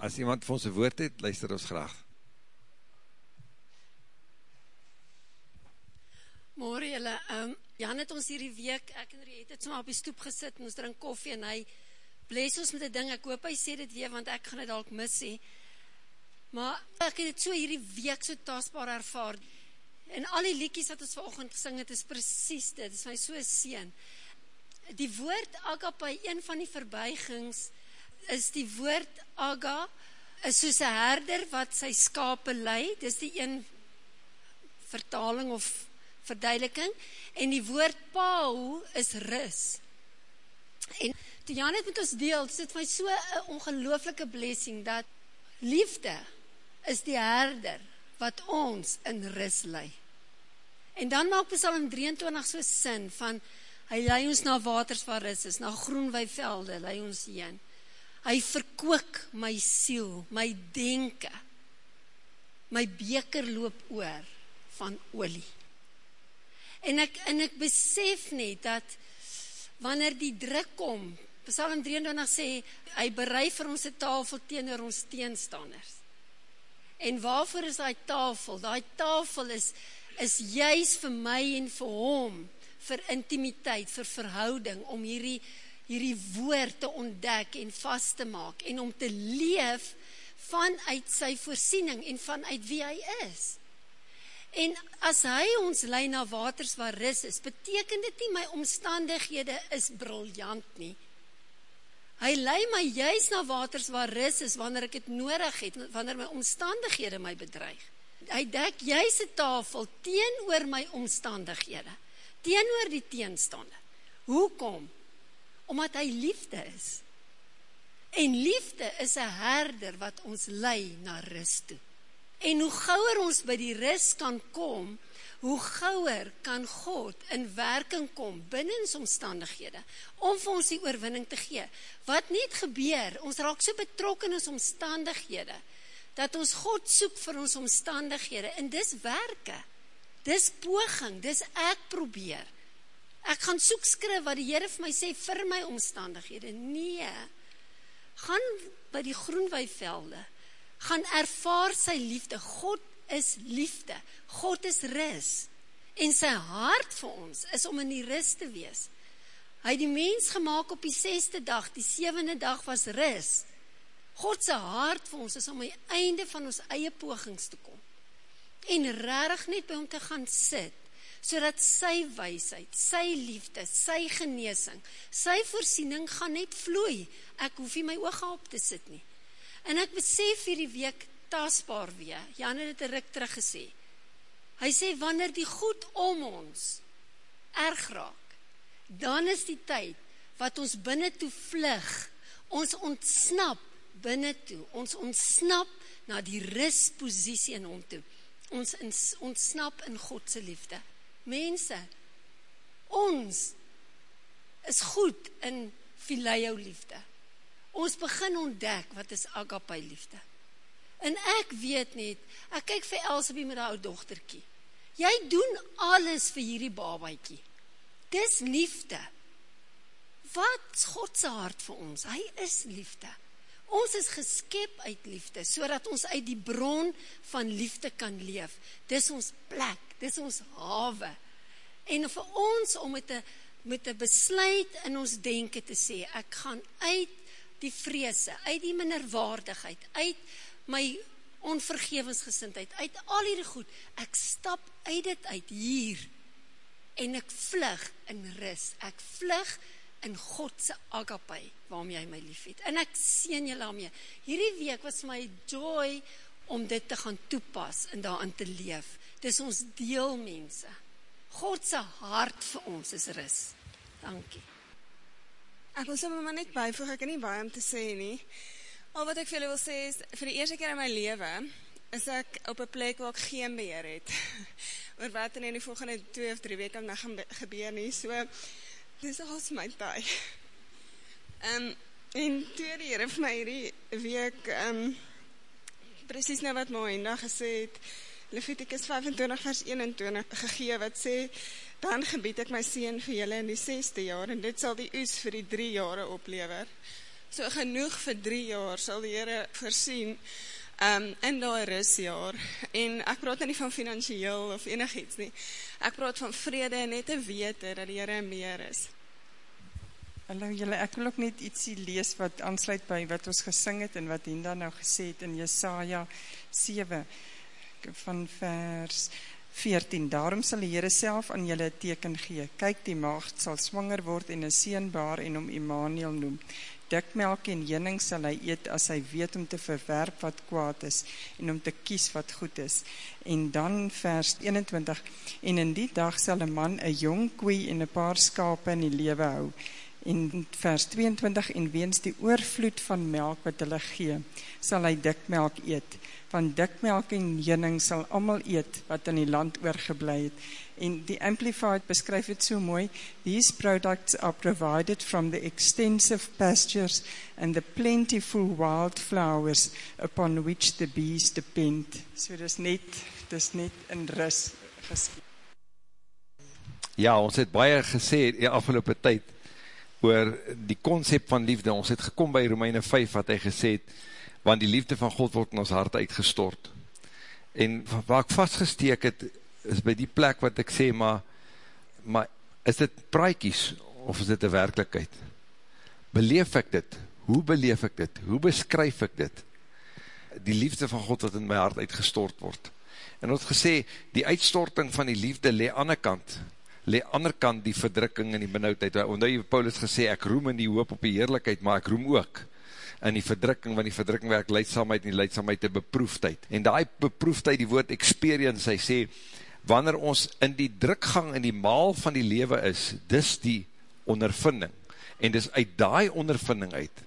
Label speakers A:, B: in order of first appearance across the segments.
A: As iemand vir ons een woord het, luister ons graag.
B: Morgen julle, um, Jan het ons hierdie week, ek en Riet het so op die stoep gesit, en ons drink koffie, en hy bles ons met die ding, ek hoop hy sê dit weer, want ek gaan het al mis sê, maar ek het so hierdie week so tasbaar ervaar, en al die liekies wat ons vanochtend gesing het, is precies dit, is my so seen. Die woord agape, een van die verbuigings, is die woord aga, is soos een herder wat sy skape leid, dis die een vertaling of verduideliking, en die woord pao is ris. En toe Jan het met ons deel, is dit my so een ongelooflike blessing, dat liefde is die herder, wat ons in ris leid. En dan maak Psalm 23 so sin van hy lei ons na waters waar rus is, na groen weivelde lei ons heen. Hy verkoop my siel, my denke. My beker loop oor van olie. En ek en ek besef net dat wanneer die druk kom, Psalm 23 sê hy berei vir ons 'n tafel teenoor ons teenstanders. En waarvoor is daai tafel? Daai tafel is is juis vir my en vir hom vir intimiteit, vir verhouding om hierdie hierdie woord te ontdek en vas te maak en om te leef vanuit sy voorsiening en vanuit wie hy is. En as hy ons lei na waters waar rus is, beteken dit nie my omstandighede is briljant nie. Hy lei my juis na waters waar rus is wanneer ek dit nodig het, wanneer my omstandighede my bedreig hy dek juist een tafel teenoor my omstandighede, teenoor die teenstande. Hoekom? Omdat hy liefde is. En liefde is een herder wat ons lei na rust toe. En hoe gauwer ons by die rust kan kom, hoe gauwer kan God in werking kom binnen ons omstandighede, om vir ons die oorwinning te gee. Wat niet gebeur, ons raak so betrokken in ons omstandighede, dat ons God soek vir ons omstandighede, en dis werke, dis poging, dis ek probeer, ek gaan soek skrif wat die Heere vir my sê, vir my omstandighede, nee, gaan by die groenweivelde, gaan ervaar sy liefde, God is liefde, God is ris, en sy hart vir ons, is om in die ris te wees, hy die mens gemaakt op die zesde dag, die sevende dag was ris, God se hart vir ons is om aan die einde van ons eie pogings te kom. En regtig net by hom te gaan sit sodat sy wysheid, sy liefde, sy genesing, sy voorsiening gaan net vloei. Ek hoef nie my oë op te sit nie. En ek besef hierdie week tasbaar weer. Jan het dit 'n ruk terug gesê. Hy sê wanneer die goed om ons erg raak, dan is die tyd wat ons binne toe vlug. Ons ontsnap binne toe. Ons ontsnap na die rusposisie in hom toe. Ons ontsnap in God se liefde. Mense, ons is goed in filio liefde. Ons begin ontdek wat is agape liefde. En ek weet net, ek kyk vir Elsabie met haar ou dogtertjie. Jy doen alles vir hierdie babatjie. Dis liefde. Wat God se hart vir ons? Hy is liefde. Ons is geskep uit liefde, so ons uit die bron van liefde kan leef. Dis ons plek, dis ons hawe. En vir ons om met een, met een besluit in ons denken te sê, ek gaan uit die vreese, uit die minderwaardigheid, uit my onvergevensgesindheid, uit al hierdie goed, ek stap uit dit uit hier, en ek vlug in ris, ek vlug in Godse agapai, waarom jy my lief het. En ek sien jy daarmee. Hierdie week was my joy om dit te gaan toepas en daarin te leef. Dis ons deel mense. Godse hart vir ons is ris. Dankie.
C: Ek wil sommer maar net byvoeg, ek het nie baie om te sê nie. Al wat ek vir julle wil sê is, vir die eerste keer in my leven, is ek op een plek waar ek geen beheer het. Oor wat in die volgende 2 of 3 weke om na gaan gebeur nie. So, dis als my taai. Um, en toe die heren vir my hierdie week, um, precies nou wat Moenda gesê het, Leviticus 25 vers 21 gegee, wat sê, dan gebied ek my sien vir julle in die 6ste jaar, en dit sal die oes vir die drie jare oplever. So genoeg vir drie jaar sal die Here voorsien um, in daai rusjaar. En ek praat nou nie van finansiëel of enigiets nie. Ek praat van vrede en net te wete dat die Here meer is.
D: Hallo julle, ek wil ook net ietsie lees wat aansluit by wat ons gesing het en wat Hinda nou gesê het in Jesaja 7 van vers 14. Daarom sal die Here self aan julle 'n teken gee. Kyk, die maagd sal swanger word en 'n seun baar en hom Immanuel noem. Dikmelk en heuning sal hy eet as hy weet om te verwerp wat kwaad is en om te kies wat goed is. En dan vers 21. En in die dag sal 'n man 'n jong koei en 'n paar skape in die lewe hou. En vers 22 en weens die oorvloed van melk wat hulle gee, sal hy dikmelk eet van dikmelk en heuning sal almal eet wat in die land oorgebly het. En die Amplified beskryf dit so mooi: These products are provided from the extensive pastures and the plentiful wild flowers upon which the bees depend. So dis net dis net in rus geskep.
A: Ja, ons het baie gesê die afgelope tyd oor die konsep van liefde. Ons het gekom by Romeine 5 wat hy gesê het want die liefde van God word in ons hart uitgestort. En waar ek vastgesteek het, is by die plek wat ek sê, maar, maar is dit praaikies, of is dit een werkelijkheid? Beleef ek dit? Hoe beleef ek dit? Hoe beskryf ek dit? Die liefde van God wat in my hart uitgestort word. En ons gesê, die uitstorting van die liefde le aan die kant, le ander kant die verdrukking en die benauwdheid. Omdat jy Paulus gesê, ek roem in die hoop op die heerlijkheid, maar ek roem ook in die verdrukking, want die verdrukking werk leidsamheid en die leidsamheid te beproefdheid. En die beproefdheid, die woord experience, hy sê, wanneer ons in die drukgang, in die maal van die lewe is, dis die ondervinding. En dis uit die ondervinding uit,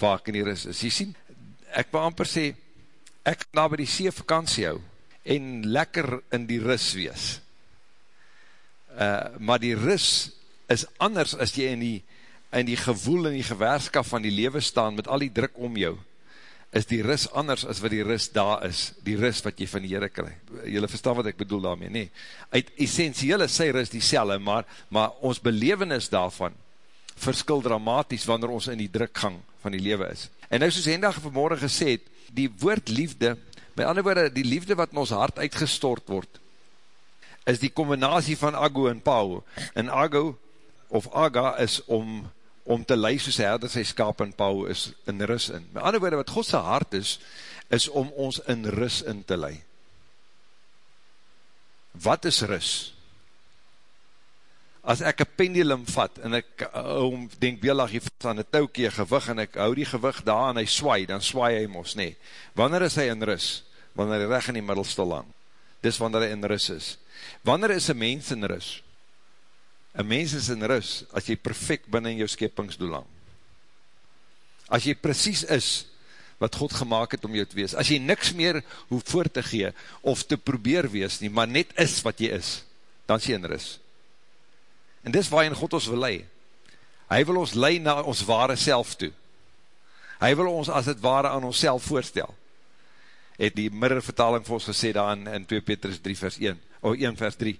A: waar ek in die ris is. Jy sien, ek wil amper sê, ek na by die see vakantie hou, en lekker in die ris wees. Uh, maar die ris is anders as jy in die in die gewoel en die gewerskap van die lewe staan met al die druk om jou, is die ris anders as wat die ris daar is, die ris wat jy van die Heere krijg. Julle verstaan wat ek bedoel daarmee, nee. Uit essentieel is sy ris die selle, maar, maar ons belevenis daarvan verskil dramatisch wanneer ons in die drukgang van die lewe is. En nou soos Hendag vanmorgen gesê het, die woord liefde, by ander woorde, die liefde wat in ons hart uitgestort word, is die combinatie van ago en pao. En ago, of aga, is om om te lei soos herder sy skap en pauw is in ris in. Met ander woorde, wat Godse hart is, is om ons in ris in te lei. Wat is ris? As ek een pendulum vat, en ek um, denk beelag hier aan een touwkie gewig, en ek hou die gewig daar en hy swaai, dan swaai hy mos, nee. Wanneer is hy in ris? Wanneer hy reg in die middel stil lang. Dis wanneer hy in ris is. Wanneer is een mens in ris? Een mens is in rus, as jy perfect binnen jou skepingsdoel lang. As jy precies is, wat God gemaakt het om jou te wees. As jy niks meer hoef voor te gee, of te probeer wees nie, maar net is wat jy is, dan is jy in rus. En dis waarin God ons wil lei. Hy wil ons lei na ons ware self toe. Hy wil ons as het ware aan ons self voorstel. Het die middelvertaling vir ons gesê daar in, in 2 Petrus 3 vers 1, of 1 vers 3.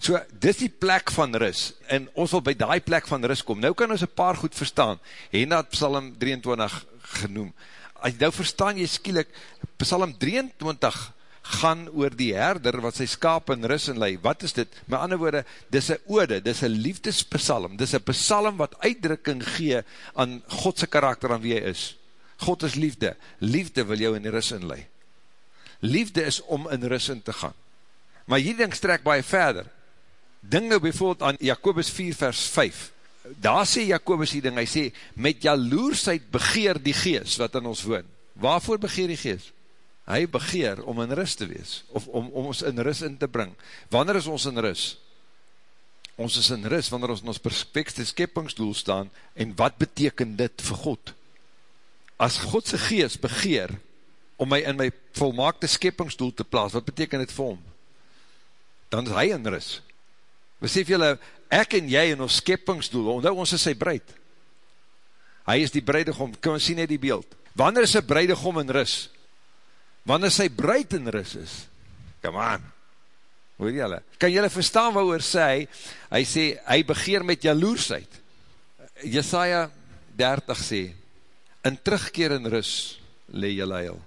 A: So, dis die plek van ris, en ons wil by die plek van ris kom. Nou kan ons een paar goed verstaan, en dat Psalm 23 genoem. As jy nou verstaan, jy skielik, Psalm 23 gaan oor die herder, wat sy skaap in ris en lei. Wat is dit? Met ander woorde, dis een ode, dis een liefdespsalm, dis een psalm wat uitdrukking gee aan Godse karakter, aan wie hy is. God is liefde. Liefde wil jou in ris in lei. Liefde is om in ris in te gaan. Maar hier ding strek baie verder. Ding nou bijvoorbeeld aan Jacobus 4 vers 5. Daar sê Jacobus die ding, hy sê, met jaloersheid begeer die gees wat in ons woon. Waarvoor begeer die gees? Hy begeer om in rust te wees, of om, om ons in rust in te bring. Wanneer is ons in rust? Ons is in rust wanneer ons in ons perfecte skeppingsdoel staan, en wat beteken dit vir God? As Godse gees begeer om my in my volmaakte skeppingsdoel te plaas, wat beteken dit vir hom? Dan is hy in rust. Besef julle, ek en jy in ons skeppingsdoel, onthou ons is sy breid. Hy is die breidegom, kan ons sien net die beeld. Wanneer is sy breidegom in ris? Wanneer sy breid in ris is? Come on. Hoor julle? Kan julle verstaan wat oor sê hy? Hy sê, hy begeer met jaloersheid. Jesaja 30 sê, In terugkeer en rus, le jylle heil.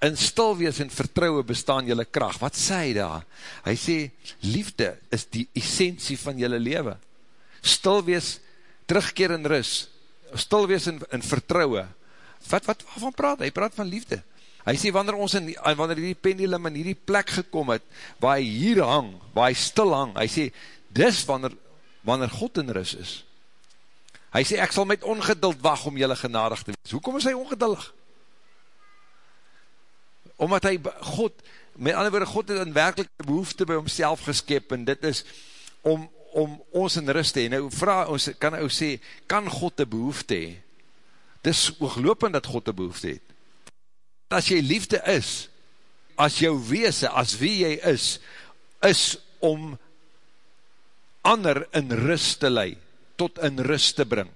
A: In stilwees en vertrouwe bestaan jylle kracht. Wat sê hy daar? Hy sê, liefde is die essentie van jylle lewe. Stilwees, terugkeer en rus, stilwees en, en vertrouwe. Wat, wat, waarvan praat? Hy praat van liefde. Hy sê, wanneer ons in, wanneer die pendulum in die plek gekom het, waar hy hier hang, waar hy stil hang, hy sê, dis wanneer, wanneer God in rus is. Hy sê, ek sal met ongeduld wacht om jylle genadig te wees. Hoekom is hy ongeduldig? Omdat hy, God, met ander woorde, God het een werkelijke behoefte by homself geskep, en dit is om, om ons in rust te hee. Nou, vraag, ons, kan hy sê, kan God een behoefte hee? Dit is ooglopend dat God een behoefte het. As jy liefde is, as jou wees, as wie jy is, is om ander in rust te leid tot in rust te bring.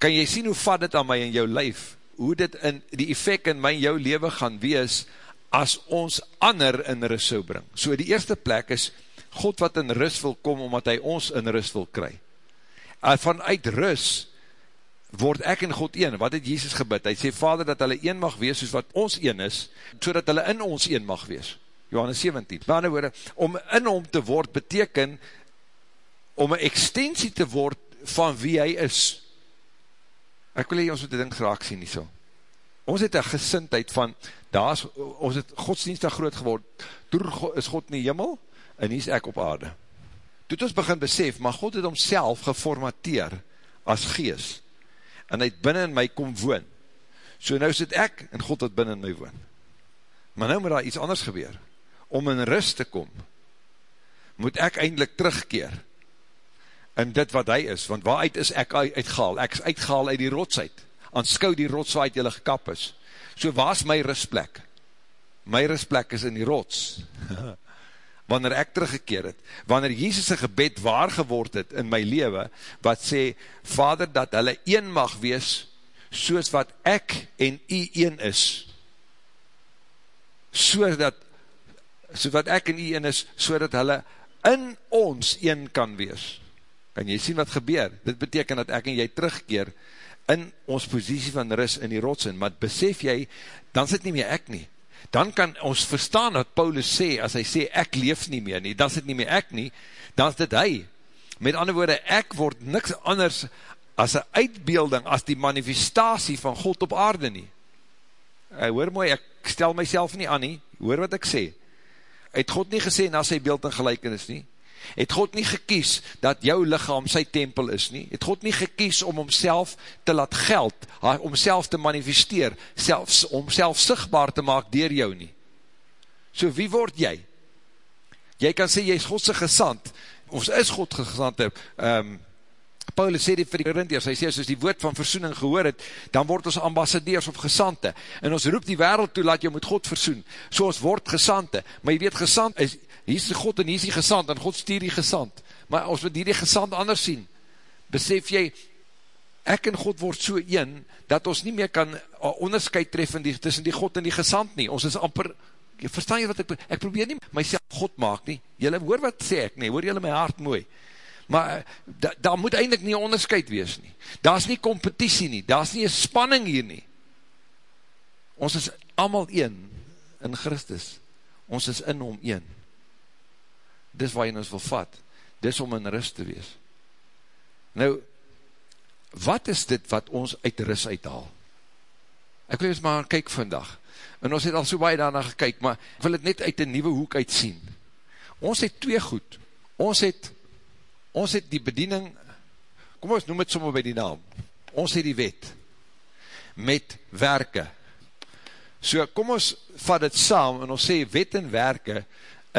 A: Kan jy sien hoe vat dit aan my in jou lyf, hoe dit in die effect in my jou leven gaan wees, as ons ander in rust sou bring. So die eerste plek is, God wat in rust wil kom, omdat hy ons in rust wil kry. En vanuit rust, word ek en God een, wat het Jesus gebid? Hy sê, Vader, dat hulle een mag wees, soos wat ons een is, so dat hulle in ons een mag wees. Johannes 17. Maar woorde, om in hom te word, beteken, om een extensie te word van wie hy is. Ek wil hier ons met die ding graag sien nie so. Ons het een gesintheid van, daar is, ons het godsdienstig groot geword, toen is God in die jimmel, en hier is ek op aarde. Toe het ons begin besef, maar God het homself geformateer as gees, en hy het binnen in my kom woon. So nou sit ek, en God het binnen in my woon. Maar nou moet daar iets anders gebeur. Om in rust te kom, moet ek eindelijk terugkeer, in dit wat hy is, want waaruit is ek uitgehaal? Ek is uitgehaal uit die rots uit, aanskou die rots waaruit jylle gekap is. So waar is my rustplek? My rustplek is in die rots. wanneer ek teruggekeer het, wanneer Jesus' gebed waar geword het in my leven, wat sê, Vader, dat hulle een mag wees, soos wat ek en u een is, so dat, so wat ek en u een is, so dat hulle in ons een kan wees. Kan jy sien wat gebeur? Dit beteken dat ek en jy terugkeer in ons positie van ris in die rotsin, maar besef jy, dan sit nie meer ek nie. Dan kan ons verstaan wat Paulus sê, as hy sê, ek leef nie meer nie, dan sit nie meer ek nie, dan is dit hy. Met ander woorde, ek word niks anders as een uitbeelding, as die manifestatie van God op aarde nie. Hy, hoor mooi, ek stel myself nie aan nie, hoor wat ek sê. Hy het God nie gesê na sy beeld en gelijkenis nie, Het God nie gekies dat jou lichaam sy tempel is nie? Het God nie gekies om homself te laat geld, om homself te manifesteer, selfs, om homself sigtbaar te maak dier jou nie? So wie word jy? Jy kan sê, jy is Godse gesand, ons is God gesand, um, Paulus sê dit vir die Korintiërs, hy sê, as die woord van versoening gehoor het, dan word ons ambassadeurs of gesante, en ons roep die wereld toe, laat jy met God versoen, so ons word gesante, maar jy weet, gesant is, hier is God en hier is die gesand, en God stuur die gesand, maar ons moet hier die gesand anders sien, besef jy, ek en God word so een, dat ons nie meer kan onderscheid tref die, tussen die God en die gesand nie, ons is amper, verstaan jy wat ek, ek probeer nie myself God maak nie, jylle hoor wat sê ek nie, hoor jylle my hart mooi, maar da, daar moet eindelijk nie onderscheid wees nie, daar is nie competitie nie, daar is nie een spanning hier nie, ons is allemaal een, in Christus, ons is in hom een, dis waar jy ons wil vat, dis om in rust te wees. Nou, wat is dit wat ons uit rust uithaal? Ek wil eens maar kyk vandag, en ons het al so baie daarna gekyk, maar ek wil het net uit die nieuwe hoek uit sien. Ons het twee goed, ons het, ons het die bediening, kom ons noem het sommer by die naam, ons het die wet, met werke. So kom ons vat het saam, en ons sê wet en werke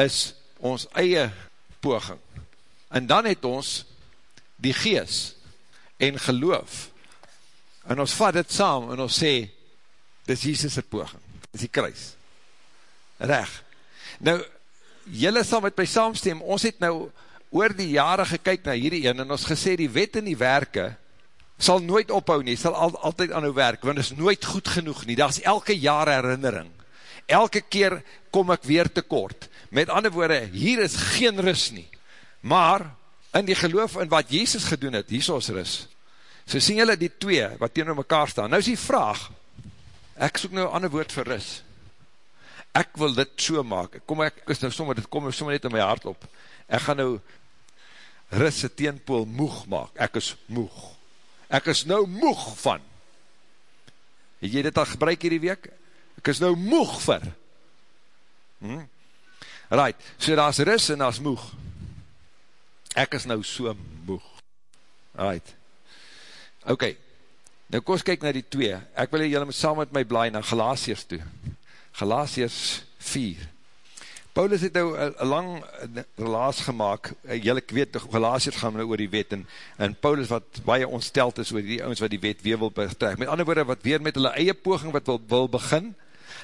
A: is ons eie poging. En dan het ons die gees en geloof. En ons vat dit saam en ons sê, dis Jesus' poging, dis die kruis. Reg. Nou, jylle sal met my saamstem, ons het nou oor die jare gekyk na hierdie een, en ons gesê, die wet en die werke, sal nooit ophou nie, sal al, altyd aan nou werk, want is nooit goed genoeg nie, daar is elke jaar herinnering, elke keer kom ek weer tekort, Met ander woorde, hier is geen rus nie. Maar, in die geloof in wat Jezus gedoen het, hier is rus. So sien julle die twee, wat tegen mekaar staan. Nou is die vraag, ek soek nou ander woord vir ris. Ek wil dit so maak, kom ek, is nou sommer, dit kom sommer net in my hart op. Ek gaan nou ris se teenpool moeg maak, ek is moeg. Ek is nou moeg van. Het jy dit al gebruik hierdie week? Ek is nou moeg vir. Hm? Right, so daar is ris en daar is moeg. Ek is nou so moeg. Right. Ok, nou kom ons kyk na die twee. Ek wil julle saam met my blaai na Galatiërs toe. Galatiërs 4. Paulus het nou een lang relaas gemaakt, jylle weet, Galatiërs gaan nou oor die wet, en, en Paulus wat baie ontsteld is oor die oons wat die wet weer wil betrek. Met ander woorde, wat weer met hulle eie poging wat wil, wil begin,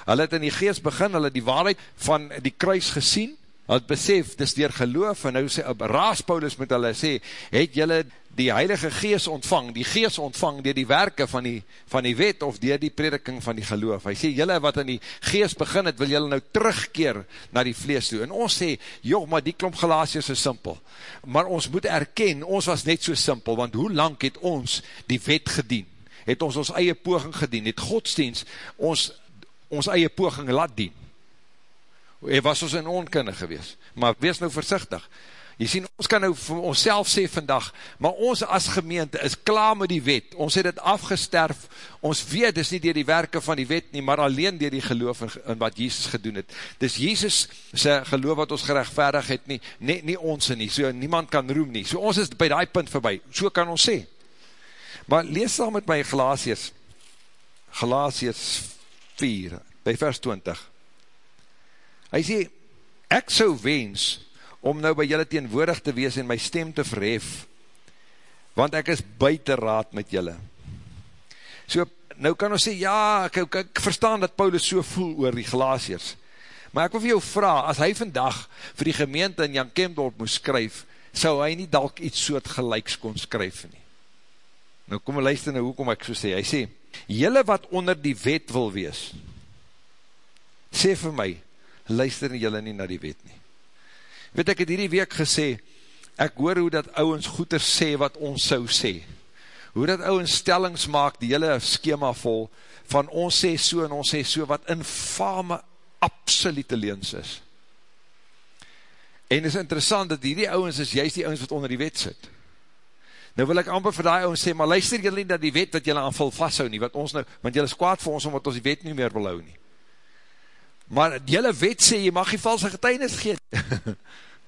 A: hulle het in die geest begin, hulle die waarheid van die kruis gesien, hulle het besef, dis dier geloof, en nou sê, raas Paulus met hulle sê, het jylle die heilige gees ontvang, die gees ontvang dier die werke van die, van die wet of dier die prediking van die geloof. Hy sê, jylle wat in die gees begin het, wil jylle nou terugkeer na die vlees toe. En ons sê, joh, maar die klomp gelaasjes is simpel. Maar ons moet erken, ons was net so simpel, want hoe lang het ons die wet gedien? Het ons ons eie poging gedien? Het godsdienst ons, ons eie poging laat dien? Het was ons in onkunde gewees. Maar wees nou versichtig. Jy sien, ons kan nou vir ons sê vandag, maar ons as gemeente is klaar met die wet, ons het het afgesterf, ons weet, dis nie dier die werke van die wet nie, maar alleen dier die geloof in, in wat Jesus gedoen het. Dis Jesus sy geloof wat ons gerechtvaardig het nie, nie, nie ons nie, so niemand kan roem nie, so ons is by die punt voorbij, so kan ons sê. Maar lees dan met my Galatius, Galatius 4, by vers 20. Hy sê, ek so wens, om nou by julle teenwoordig te wees en my stem te verhef, want ek is buiten raad met julle. So, nou kan ons sê, ja, ek, ek, ek verstaan dat Paulus so voel oor die glaasjes, maar ek wil vir jou vraag, as hy vandag vir die gemeente in Jan Kempdorp moest skryf, sou hy nie dalk iets soort gelijks kon skryf nie. Nou kom en luister nou, hoekom ek so sê, hy sê, julle wat onder die wet wil wees, sê vir my, luister julle nie na die wet nie. Weet ek het hierdie week gesê, ek hoor hoe dat ouwens goeder sê wat ons sou sê. Hoe dat ouwens stellings maak, die hele schema vol, van ons sê so en ons sê so, wat infame, absolute leens is. En is interessant, dat hierdie ouwens is juist die ouwens wat onder die wet sit. Nou wil ek amper vir die ouwens sê, maar luister julle nie dat die wet wat julle aanvul vasthou nie, wat ons nou, want julle is kwaad vir ons, omdat ons die wet nie meer wil hou nie. Maar die hele wet sê, jy mag die valse getuinis gee.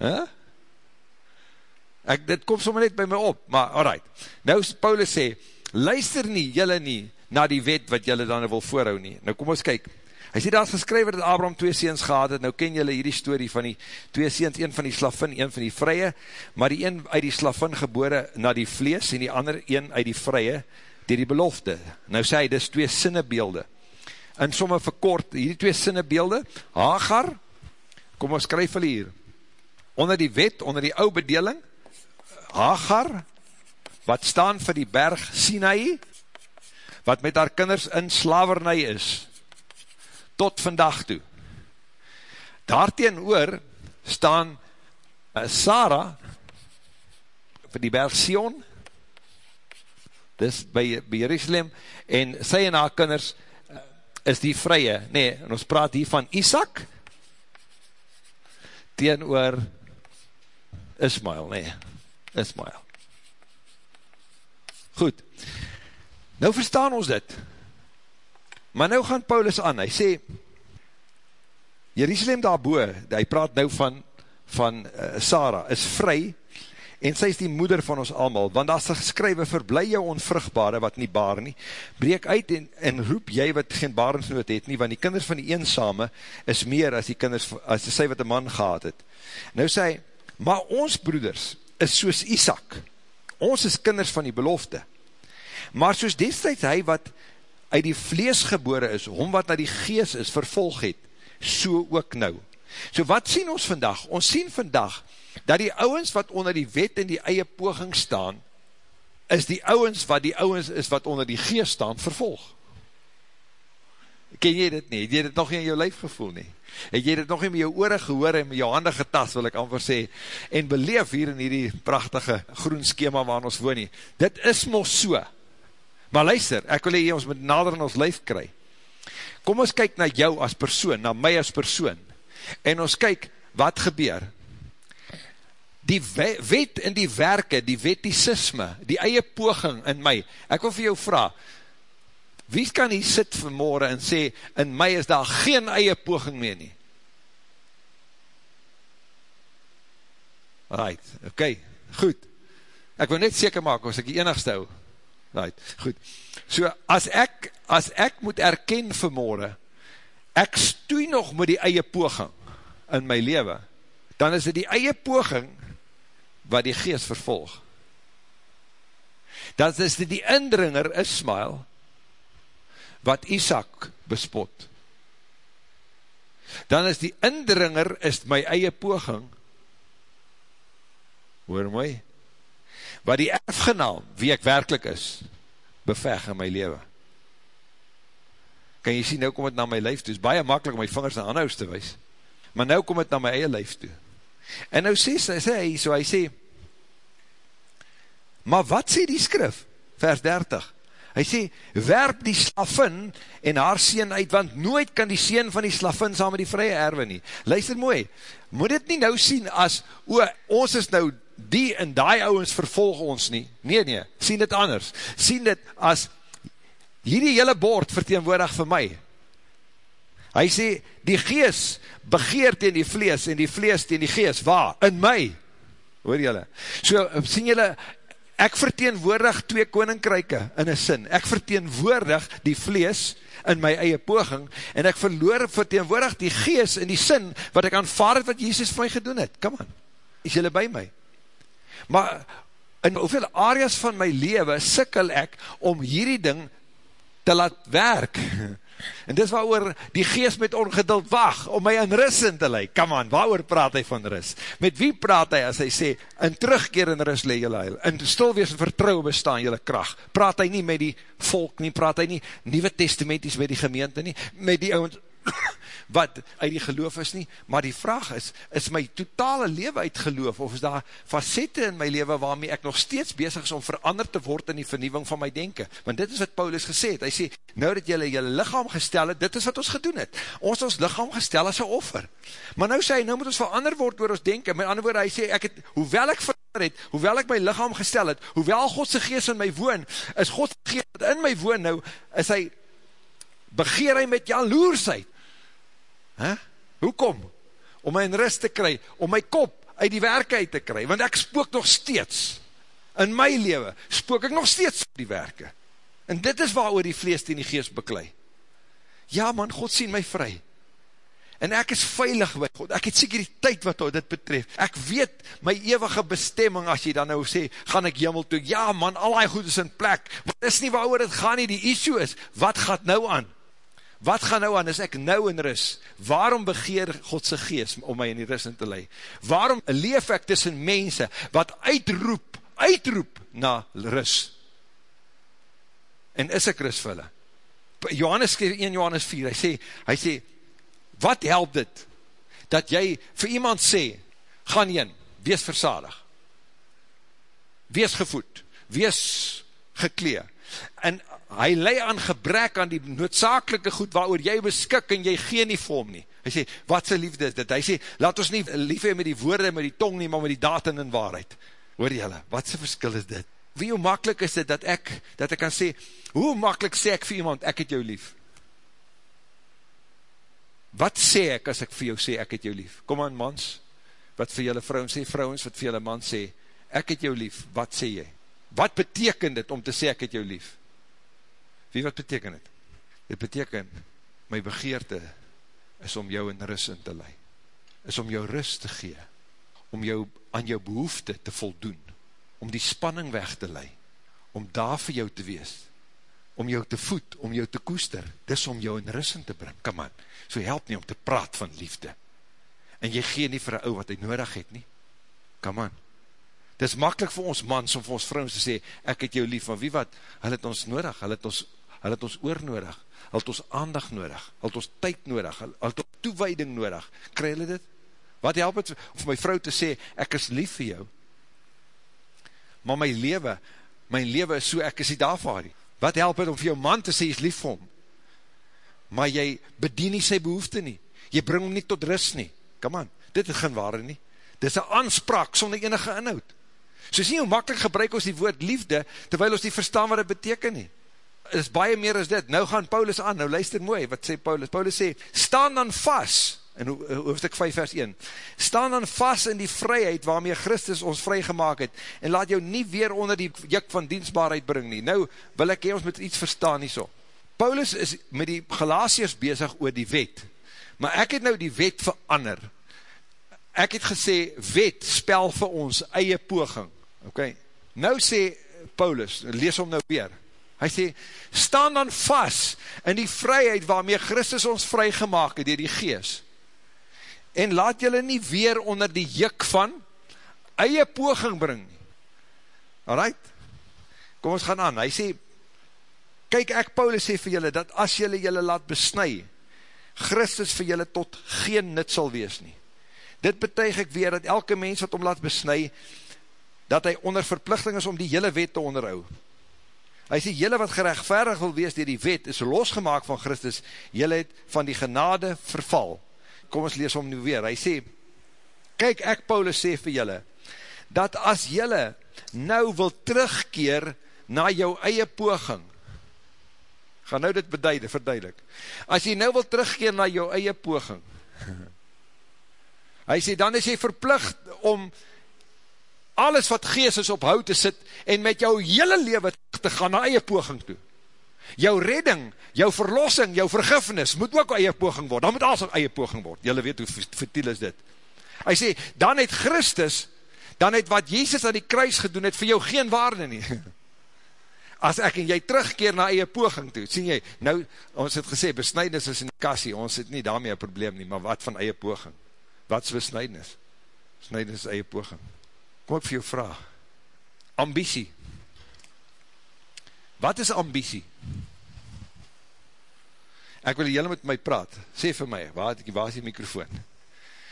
A: huh? Ek, dit kom sommer net by my op, maar alright. Nou Paulus sê, luister nie, jylle nie, na die wet wat jylle dan wil voorhou nie. Nou kom ons kyk. Hy sê, daar is geskrywe dat Abraham twee seens gehad het, nou ken jylle hierdie story van die twee seens, een van die slavin, een van die vrye, maar die een uit die slavin gebore na die vlees, en die ander een uit die vrye, dier die belofte. Nou sê hy, dis twee sinnebeelde in somme verkort, hierdie twee sinnebeelde, Hagar, kom ons skryf hulle hier, onder die wet, onder die ou bedeling, Hagar, wat staan vir die berg Sinai, wat met haar kinders in slavernij is, tot vandag toe. Daarteen oor, staan uh, Sarah, vir die berg Sion, dis by, by Jerusalem, en sy en haar kinders, is die vrye, nee, en ons praat hier van Isaac, teen oor Ismael, nee, Ismael. Goed, nou verstaan ons dit, maar nou gaan Paulus aan, hy sê, Jerusalem daarboe, hy praat nou van, van uh, Sarah, is vry, en sy is die moeder van ons allemaal, want as sy geskrywe, verblij jou onvruchtbare wat nie baar nie, breek uit en, en roep jy wat geen barensnood het nie, want die kinders van die eensame is meer as die kinders, as sy wat die man gehad het. Nou sê hy, maar ons broeders is soos Isaac, ons is kinders van die belofte, maar soos destijds hy wat uit die vlees gebore is, hom wat na die gees is, vervolg het, so ook nou. So wat sien ons vandag? Ons sien vandag, dat die ouwens wat onder die wet en die eie poging staan, is die ouwens wat die ouwens is wat onder die geest staan, vervolg. Ken jy dit nie? Het jy dit nog nie in jou lijf gevoel nie? Het jy dit nog nie met jou oore gehoor en met jou hande getast, wil ek amper sê, en beleef hier in hierdie prachtige groen schema waar ons woon nie. Dit is mos so. Maar luister, ek wil hier ons met nader in ons lijf kry. Kom ons kyk na jou as persoon, na my as persoon, en ons kyk, wat gebeur? Die wet in die werke, die wettisisme, die eie poging in my, ek wil vir jou vraag, wie kan hier sit vanmorgen en sê, in my is daar geen eie poging meer nie? Right, okay, goed. Ek wil net seker maak, as ek die enigste hou. Right, goed. So, as ek, as ek moet erken vanmorgen, ek stoei nog met die eie poging in my leven, dan is dit die eie poging wat die geest vervolg. Dat is dit die indringer Ismael wat Isaac bespot. Dan is die indringer is my eie poging hoor my wat die erfgenaam wie ek werkelijk is beveg in my leven. Kan jy sien, nou kom het na my lijf toe, is baie makkelijk om my vingers en anhouds te wees, maar nou kom het na my eie lijf toe. En nou sê, sê hy, so hy sê, maar wat sê die skrif? Vers 30. Hy sê, werp die slavin en haar sien uit, want nooit kan die sien van die slavin saam met die vrye erwe nie. Luister mooi, moet dit nie nou sien as, o, ons is nou die en die ouwens vervolg ons nie. Nee, nee, sien dit anders. Sien dit as, hierdie hele bord verteenwoordig vir my. Hy sê, die gees begeer teen die vlees en die vlees teen die gees, waar? In my. Hoor jylle? So, sien jylle, ek verteenwoordig twee koninkryke in een sin. Ek verteenwoordig die vlees in my eie poging en ek verloor verteenwoordig die gees in die sin wat ek aanvaard het wat Jesus vir my gedoen het. Come on, is jylle by my? Maar in hoeveel areas van my leven sikkel ek om hierdie ding te laat werk. En dis waar die geest met ongeduld wacht, om my in ris in te leid. Come on, waar praat hy van ris? Met wie praat hy as hy sê, in terugkeer in ris leid jylle heil, in stilwees en vertrouw bestaan jylle kracht. Praat hy nie met die volk nie, praat hy nie nieuwe testamenties met die gemeente nie, met die ouwens, wat uit die geloof is nie, maar die vraag is, is my totale leven uit geloof, of is daar facette in my leven waarmee ek nog steeds bezig is om veranderd te word in die vernieuwing van my denken, want dit is wat Paulus gesê het, hy sê, nou dat jylle jylle lichaam gestel het, dit is wat ons gedoen het, ons ons lichaam gestel as een offer, maar nou sê hy, nou moet ons verander word door ons denken, met ander woord, hy sê, ek het, hoewel ek verander het, hoewel ek my lichaam gestel het, hoewel Godse geest in my woon, is Godse geest in my woon nou, is hy, begeer hy met jaloersheid, Huh? Hoekom? Om my in rust te kry, om my kop uit die werke uit te kry, want ek spook nog steeds, in my leven, spook ek nog steeds die werke. En dit is waar oor die vlees die geest beklei. Ja man, God sien my vry. En ek is veilig by God, ek het sekuriteit wat dit betref. Ek weet my eeuwige bestemming, as jy dan nou sê, gaan ek jimmel toe, ja man, al die goed is in plek, maar dit is nie waar oor het gaan nie, die issue is, wat gaat nou aan? Wat gaan nou aan, is ek nou in ris, waarom begeer Godse geest om my in die ris in te lei, waarom leef ek tussen mense, wat uitroep, uitroep na ris, en is ek ris vir hulle, Johannes skryf 1 Johannes 4, hy sê, hy sê, wat help dit, dat jy vir iemand sê, gaan jyn, wees versadig, wees gevoed, wees geklee, en hy lei aan gebrek aan die noodzakelike goed waarover jy beskik en jy gee nie vir hom nie. Hy sê, wat sy liefde is dit? Hy sê, laat ons nie lief hee met die woorde, met die tong nie, maar met die daten en waarheid. Hoor jylle, wat sy verskil is dit? Wie hoe makkelijk is dit dat ek, dat ek kan sê, hoe makkelijk sê ek vir iemand, ek het jou lief? Wat sê ek as ek vir jou sê, ek het jou lief? Kom aan mans, wat vir jylle vrouwens sê, vrouwens wat vir jylle man sê, ek het jou lief, wat sê jy? Wat beteken dit om te sê, ek het jou lief? Wie wat beteken het? Dit beteken, my begeerte is om jou in rust in te lei. Is om jou rust te gee. Om jou aan jou behoefte te voldoen. Om die spanning weg te lei. Om daar vir jou te wees. Om jou te voed, om jou te koester. Dis om jou in rust in te bring. Come on. So help nie om te praat van liefde. En jy gee nie vir een ou wat hy nodig het nie. Come on. Dit is makkelijk vir ons mans om vir ons vrouwens te sê, ek het jou lief, maar wie wat, hy het ons nodig, hy het ons hy het ons oor nodig, hy het ons aandag nodig, hy het ons tyd nodig, hy het ons toewijding nodig, kry hulle dit? Wat help het vir my vrou te sê, ek is lief vir jou, maar my leven, my leven is so, ek is nie daar vir haar, Wat help het om vir jou man te sê, jy is lief vir hom? Maar jy bedien nie sy behoefte nie. Jy bring hom nie tot rust nie. Come on, dit is geen ware nie. Dit is een aanspraak sonder enige inhoud. So sien hoe makkelijk gebruik ons die woord liefde, terwyl ons nie verstaan wat het beteken nie. Is baie meer as dit. Nou gaan Paulus aan, nou luister mooi, wat sê Paulus? Paulus sê, staan dan vast, in hoofdstuk 5 vers 1, staan dan vast in die vryheid waarmee Christus ons vrygemaak het, en laat jou nie weer onder die juk van dienstbaarheid bring nie. Nou wil ek hier ons met iets verstaan nie so. Paulus is met die Galatiërs bezig oor die wet, maar ek het nou die wet verander. Ek het gesê, wet spel vir ons eie poging. Okay. Nou sê Paulus, lees hom nou weer, hy sê, staan dan vast in die vryheid waarmee Christus ons vrygemaak het, dier die gees, en laat julle nie weer onder die juk van eie poging bring. Alright? Kom ons gaan aan, hy sê, kyk ek Paulus sê vir julle, dat as julle julle laat besnui, Christus vir julle tot geen nut sal wees nie. Dit betuig ek weer, dat elke mens wat om laat besnui, dat hy onder verplichting is om die hele wet te onderhou. Hy sê, jylle wat gerechtvaardig wil wees dier die wet, is losgemaak van Christus, jylle het van die genade verval. Kom ons lees om nu weer, hy sê, kyk ek Paulus sê vir jylle, dat as jylle nou wil terugkeer na jou eie poging, ga nou dit beduide, verduidelik, as jy nou wil terugkeer na jou eie poging, hy sê, dan is jy verplicht om alles wat gees is op hout te sit, en met jou hele leven te gaan na eie poging toe. Jou redding, jou verlossing, jou vergifnis, moet ook eie poging word, dan moet alles eie poging word, jylle weet hoe vertiel is dit. Hy sê, dan het Christus, dan het wat Jezus aan die kruis gedoen het, vir jou geen waarde nie. As ek en jy terugkeer na eie poging toe, sien jy, nou, ons het gesê, besnijdnis is in die kassie, ons het nie daarmee een probleem nie, maar wat van eie poging? Wat is besnijdnis? Besnijdnis is eie poging. Kom ek vir jou vraag. Ambitie. Wat is ambitie? Ek wil jylle met my praat. Sê vir my, waar, waar is die microfoon?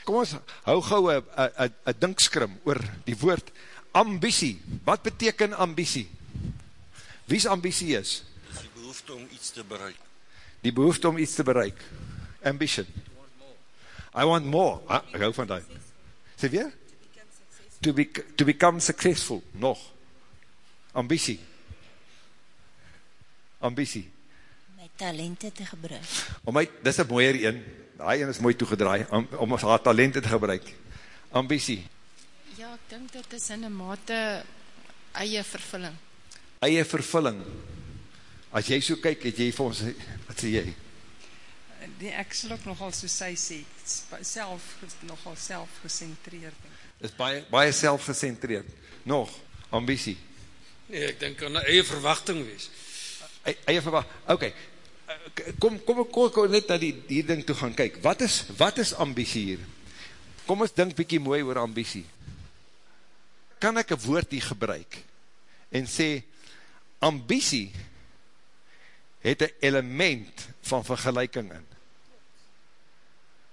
A: Kom ons, hou gauw een dinkskrim oor die woord ambitie. Wat beteken ambitie? Wie is ambitie is?
E: Die behoefte om iets te bereik.
A: Die behoefte om iets te bereik. Ambition. I want more. Ah, ek hou van die. Sê weer? To, be, to become successful, nog. Ambitie. Ambitie.
F: My talente te gebruik.
A: Om my, dis een mooier een, die een is mooi toegedraai, om, om haar talente te gebruik. Ambitie.
G: Ja, ek dink dit is in een mate eie vervulling.
A: Eie vervulling. As jy so kyk, het jy vir ons, wat sê jy?
D: Nee, ek sal ook nogal so sy sê, self, nogal self gesentreerd
A: is baie, baie selfgecentreerd. Nog, ambitie.
E: Nee, ek denk kan eie verwachting wees.
A: E, eie verwachting, oké. Okay. Kom, kom, kom, kom net na die, die ding toe gaan kyk. Wat is, wat is ambitie hier? Kom ons dink bykie mooi oor ambitie. Kan ek een woord hier gebruik en sê, ambitie het een element van vergelijking in.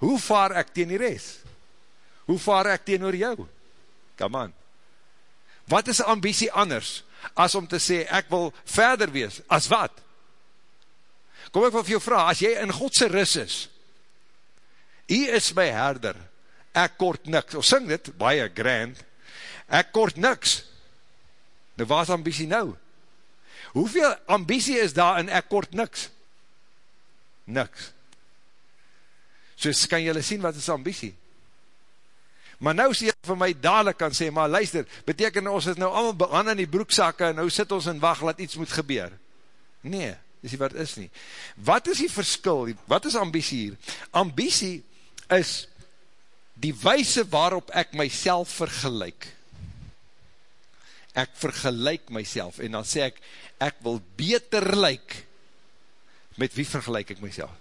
A: Hoe vaar ek teen die rest? Hoe vaar ek teen oor jou? Come on. Wat is ambitie anders, as om te sê, ek wil verder wees, as wat? Kom ek wil vir jou vraag, as jy in Godse ris is, hy is my herder, ek kort niks, of sing dit, baie grand, ek kort niks, nou waar is ambitie nou? Hoeveel ambitie is daar in ek kort niks? Niks. So kan jylle sien wat is ambitie? Maar nou sê jy vir my dadelijk kan sê, maar luister, beteken ons het nou allemaal aan in die broekzakke, en nou sit ons in wacht, laat iets moet gebeur. Nee, dis nie wat is nie. Wat is die verskil? Wat is ambitie hier? Ambitie is die wijse waarop ek myself vergelijk. Ek vergelijk myself, en dan sê ek, ek wil beter lyk. Met wie vergelijk ek myself?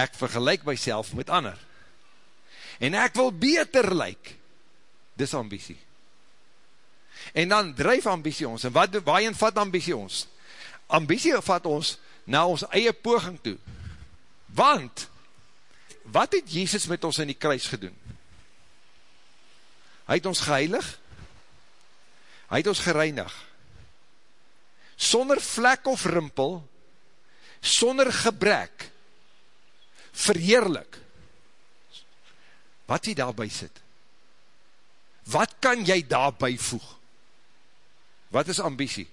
A: Ek vergelijk myself met ander en ek wil beter lyk, dis ambitie. En dan drijf ambitie ons, en wat, waarin vat ambitie ons? Ambitie vat ons na ons eie poging toe. Want, wat het Jezus met ons in die kruis gedoen? Hy het ons geheilig, hy het ons gereinig. sonder vlek of rimpel, sonder gebrek, verheerlik. Wat jy daarby sit? Wat kan jy daarby voeg? Wat is ambitie?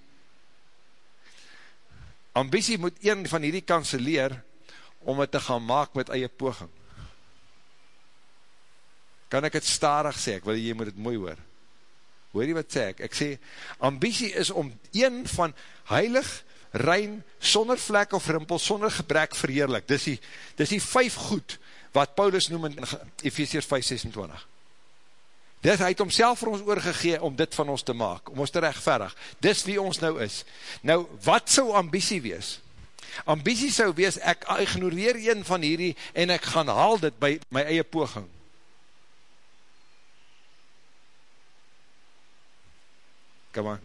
A: Ambitie moet een van hierdie kansen leer, om het te gaan maak met eie poging. Kan ek het starig sê, ek wil jy moet het mooi hoor. Hoor jy wat sê ek? Ek sê, ambitie is om een van heilig, rein, sonder vlek of rimpel, sonder gebrek verheerlik. Dis die, dis die vijf goed, wat Paulus noem in Ephesians 5, 26. Dis, hy het homself vir ons oorgegee om dit van ons te maak, om ons te rechtverig. Dis wie ons nou is. Nou, wat sou ambitie wees? Ambitie sou wees, ek ignoreer een van hierdie, en ek gaan haal dit by my eie poging. Come on.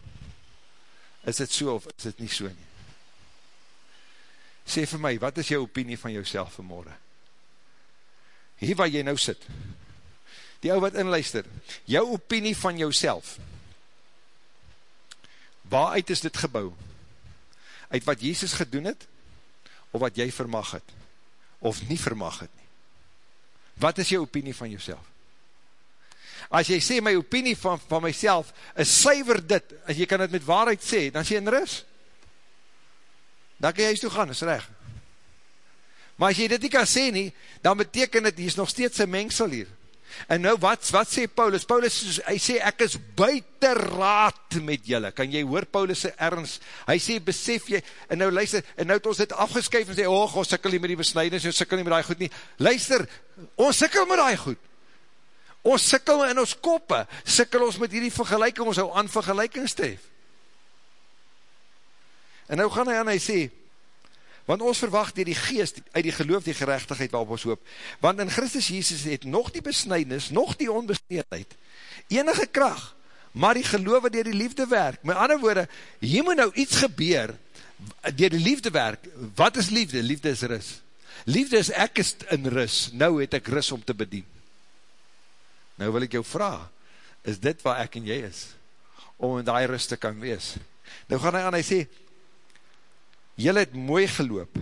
A: Is dit so of is dit nie so nie? Sê vir my, wat is jou opinie van jouself vanmorgen? Hier waar jy nou sit, die ou wat inluister, jou opinie van jouself, waaruit is dit gebouw? Uit wat Jezus gedoen het, of wat jy vermag het, of nie vermag het nie? Wat is jou opinie van jouself? As jy sê, my opinie van, van myself is syver dit, as jy kan het met waarheid sê, dan sê jy in ris. Dan kan jy huis toe gaan, is recht. Maar as jy dit nie kan sê nie, dan beteken het, hier is nog steeds een mengsel hier. En nou, wat, wat sê Paulus? Paulus, hy sê, ek is buiten raad met julle. Kan jy hoor Paulus' ernst? Hy sê, besef jy, en nou luister, en nou het ons dit afgeskyf en sê, oh, ons sikkel nie met die besnijdings, ons sikkel nie met die goed nie. Luister, ons sikkel met die goed. Ons sikkel in ons koppe, sikkel ons met hierdie vergelijking, ons hou aan vergelijkingstef. En nou gaan hy aan, hy sê, want ons verwacht die, die geest, uit die geloof, die gerechtigheid waarop ons hoop, want in Christus Jesus het nog die besnijdnis, nog die onbesteedheid, enige kracht, maar die geloof wat dier die liefde werk, met ander woorde, hier moet nou iets gebeur, dier die liefde werk, wat is liefde? Liefde is ris. Liefde is ek is in ris, nou het ek ris om te bedien. Nou wil ek jou vraag, is dit waar ek en jy is, om in die rust te kan wees? Nou gaan hy aan, hy sê, jylle het mooi geloop,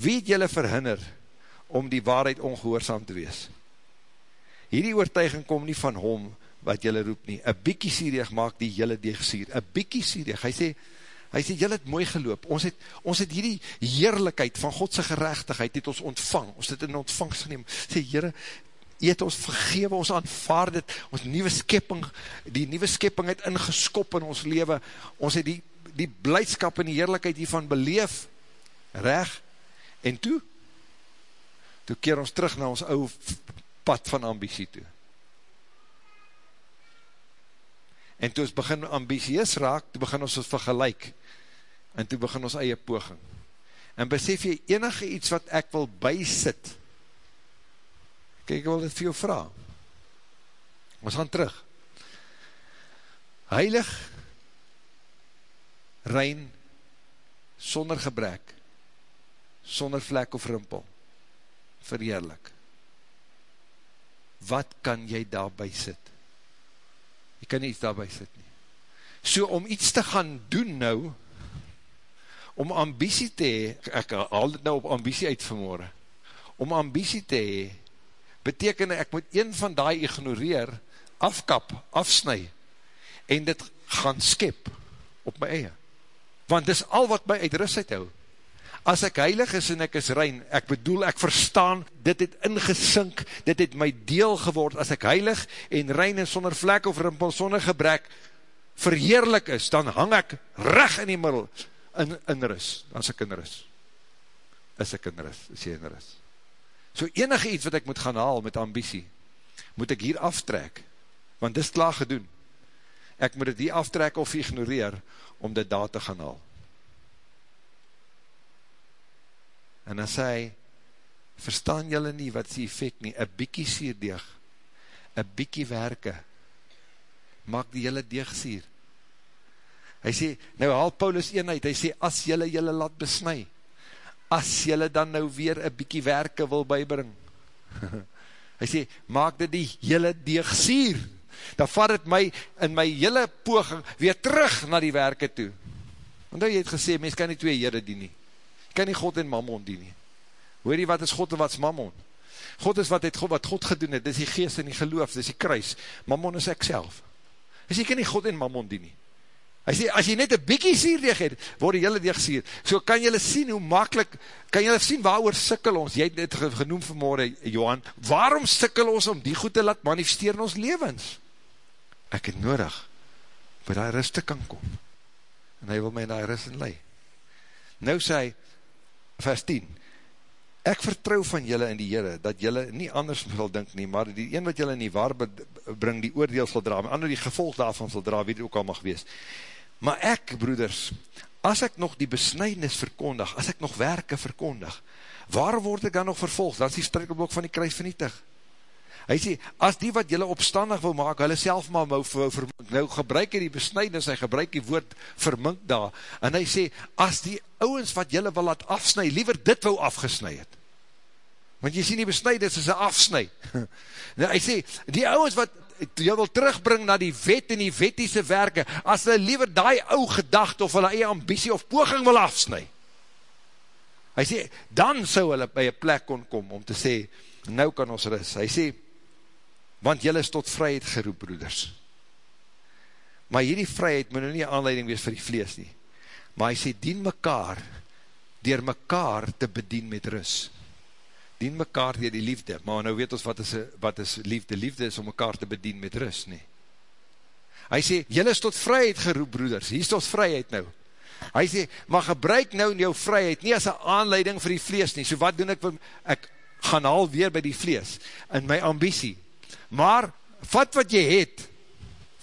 A: wie het jylle verhinder, om die waarheid ongehoorzaam te wees? Hierdie oortuiging kom nie van hom, wat jylle roep nie, een biekie sierig maak die jylle deegsier, een biekie sierig, hy sê, hy sê, jylle het mooi geloop, ons het, ons het hierdie heerlijkheid van Godse gerechtigheid, het ons ontvang, ons het in ontvangst geneem, sê, jyre, jy het ons vergewe, ons aanvaard het, ons nieuwe skepping, die nieuwe skepping het ingeskop in ons leven, ons het die, die blijdskap en die heerlijkheid hiervan beleef, reg, en toe, toe keer ons terug na ons ou pad van ambitie toe. En toe ons begin ambitieus raak, toe begin ons ons vergelijk, en toe begin ons eie poging. En besef jy enige iets wat ek wil bysit, Kijk, ek wil dit vir jou vraag. Ons gaan terug. Heilig, rein, sonder gebrek, sonder vlek of rimpel, verheerlik. Wat kan jy daarby sit? Jy kan nie iets daarby sit nie. So om iets te gaan doen nou, om ambitie te hee, ek haal dit nou op ambitie uit vanmorgen, om ambitie te hee, beteken ek moet een van die ignoreer, afkap, afsnui, en dit gaan skep op my eie. Want dis al wat my uit rust uithou. As ek heilig is en ek is rein, ek bedoel, ek verstaan, dit het ingesink, dit het my deel geword, as ek heilig en rein en sonder vlek of rimpel, sonder gebrek, verheerlik is, dan hang ek recht in die middel, in, in rust, as ek in rust. Is ek in rust, is jy in rust. So enige iets wat ek moet gaan haal met ambitie, moet ek hier aftrek, want dit is klaar gedoen. Ek moet dit hier aftrek of ignoreer, om dit daar te gaan haal. En dan sê hy, verstaan jylle nie wat die effect nie, een bykie sierdeeg, een bykie werke, maak die jylle deegsier. Hy sê, nou haal Paulus een uit, hy sê, as jylle jylle laat besnui, as jylle dan nou weer een bykie werke wil bybring. Hy sê, maak dit die jylle deegsier. Dan vat het my in my jylle poging weer terug na die werke toe. Want jy het gesê, mens kan nie twee Heere dien nie. Jy kan nie God en Mammon dien nie. Hoor jy wat is God en wat is Mammon? God is wat, het, wat God gedoen het, dis die geest en die geloof, dis die kruis. Mammon is ek self. Hy sê, jy kan nie God en Mammon dien nie. Hy sê, as jy net een bykie sierdeeg het, word die hele deeg sier. So kan jylle sien hoe makkelijk, kan jylle sien waar oor sikkel ons, jy het dit genoem vanmorgen, Johan, waarom sikkel ons om die goed te laat manifesteer in ons levens? Ek het nodig, by die rust te kan kom. En hy wil my in die rust in lei. Nou sê hy, vers 10, ek vertrou van jylle in die Heere, dat jylle nie anders wil dink nie, maar die een wat jylle in die waar bring, die oordeel sal dra, maar ander die gevolg daarvan sal dra, wie dit ook al mag wees. Maar ek, broeders, as ek nog die besnijdenis verkondig, as ek nog werke verkondig, waar word ek dan nog vervolg? Dat is die strikkelblok van die kruis vernietig. Hy sê, as die wat jylle opstandig wil maak, hulle self maar wou vermink, nou gebruik hy die besnijdenis, hy gebruik die woord vermink daar, en hy sê, as die ouwens wat jylle wil laat afsnij, liever dit wou afgesnij het. Want jy sê die besnijdenis is een afsnij. nou, hy sê, die ouwens wat jy wil terugbring na die wet en die wettiese werke, as hulle liever die ou gedacht of hulle eie ambitie of poging wil afsnui. Hy sê, dan sou hulle by een plek kon kom om te sê, nou kan ons ris. Hy sê, want jylle is tot vryheid geroep, broeders. Maar hierdie vryheid moet nou nie aanleiding wees vir die vlees nie. Maar hy sê, dien mekaar, dier mekaar te bedien met rus dien mekaar dier die liefde, maar nou weet ons wat is, wat is liefde, liefde is om mekaar te bedien met rust, nie. Hy sê, jylle is tot vryheid geroep, broeders, hier is tot vryheid nou. Hy sê, maar gebruik nou jou vryheid, nie as een aanleiding vir die vlees nie, so wat doen ek, ek gaan al weer by die vlees, in my ambitie, maar, vat wat jy het,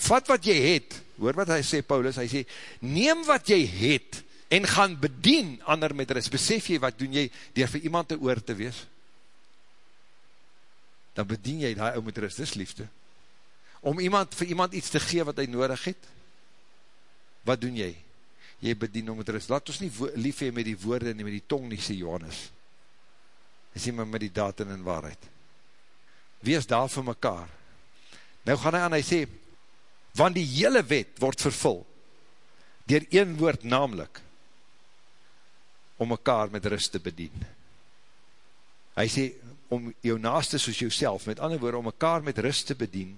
A: vat wat jy het, hoor wat hy sê, Paulus, hy sê, neem wat jy het, en gaan bedien ander met rust, besef jy wat doen jy, dier vir iemand te oor te wees, dan bedien jy die ou met rust, dis liefde. Om iemand, vir iemand iets te gee wat hy nodig het, wat doen jy? Jy bedien om met rust. Laat ons nie lief hee met die woorde en met die tong nie, sê Johannes. Hy sê maar met die daad en in waarheid. Wees daar vir mekaar. Nou gaan hy aan, hy sê, want die hele wet word vervul, dier een woord namelijk, om mekaar met rust te bedien. Hy sê, om jou naaste soos jouself, met ander woorde, om mekaar met rust te bedien,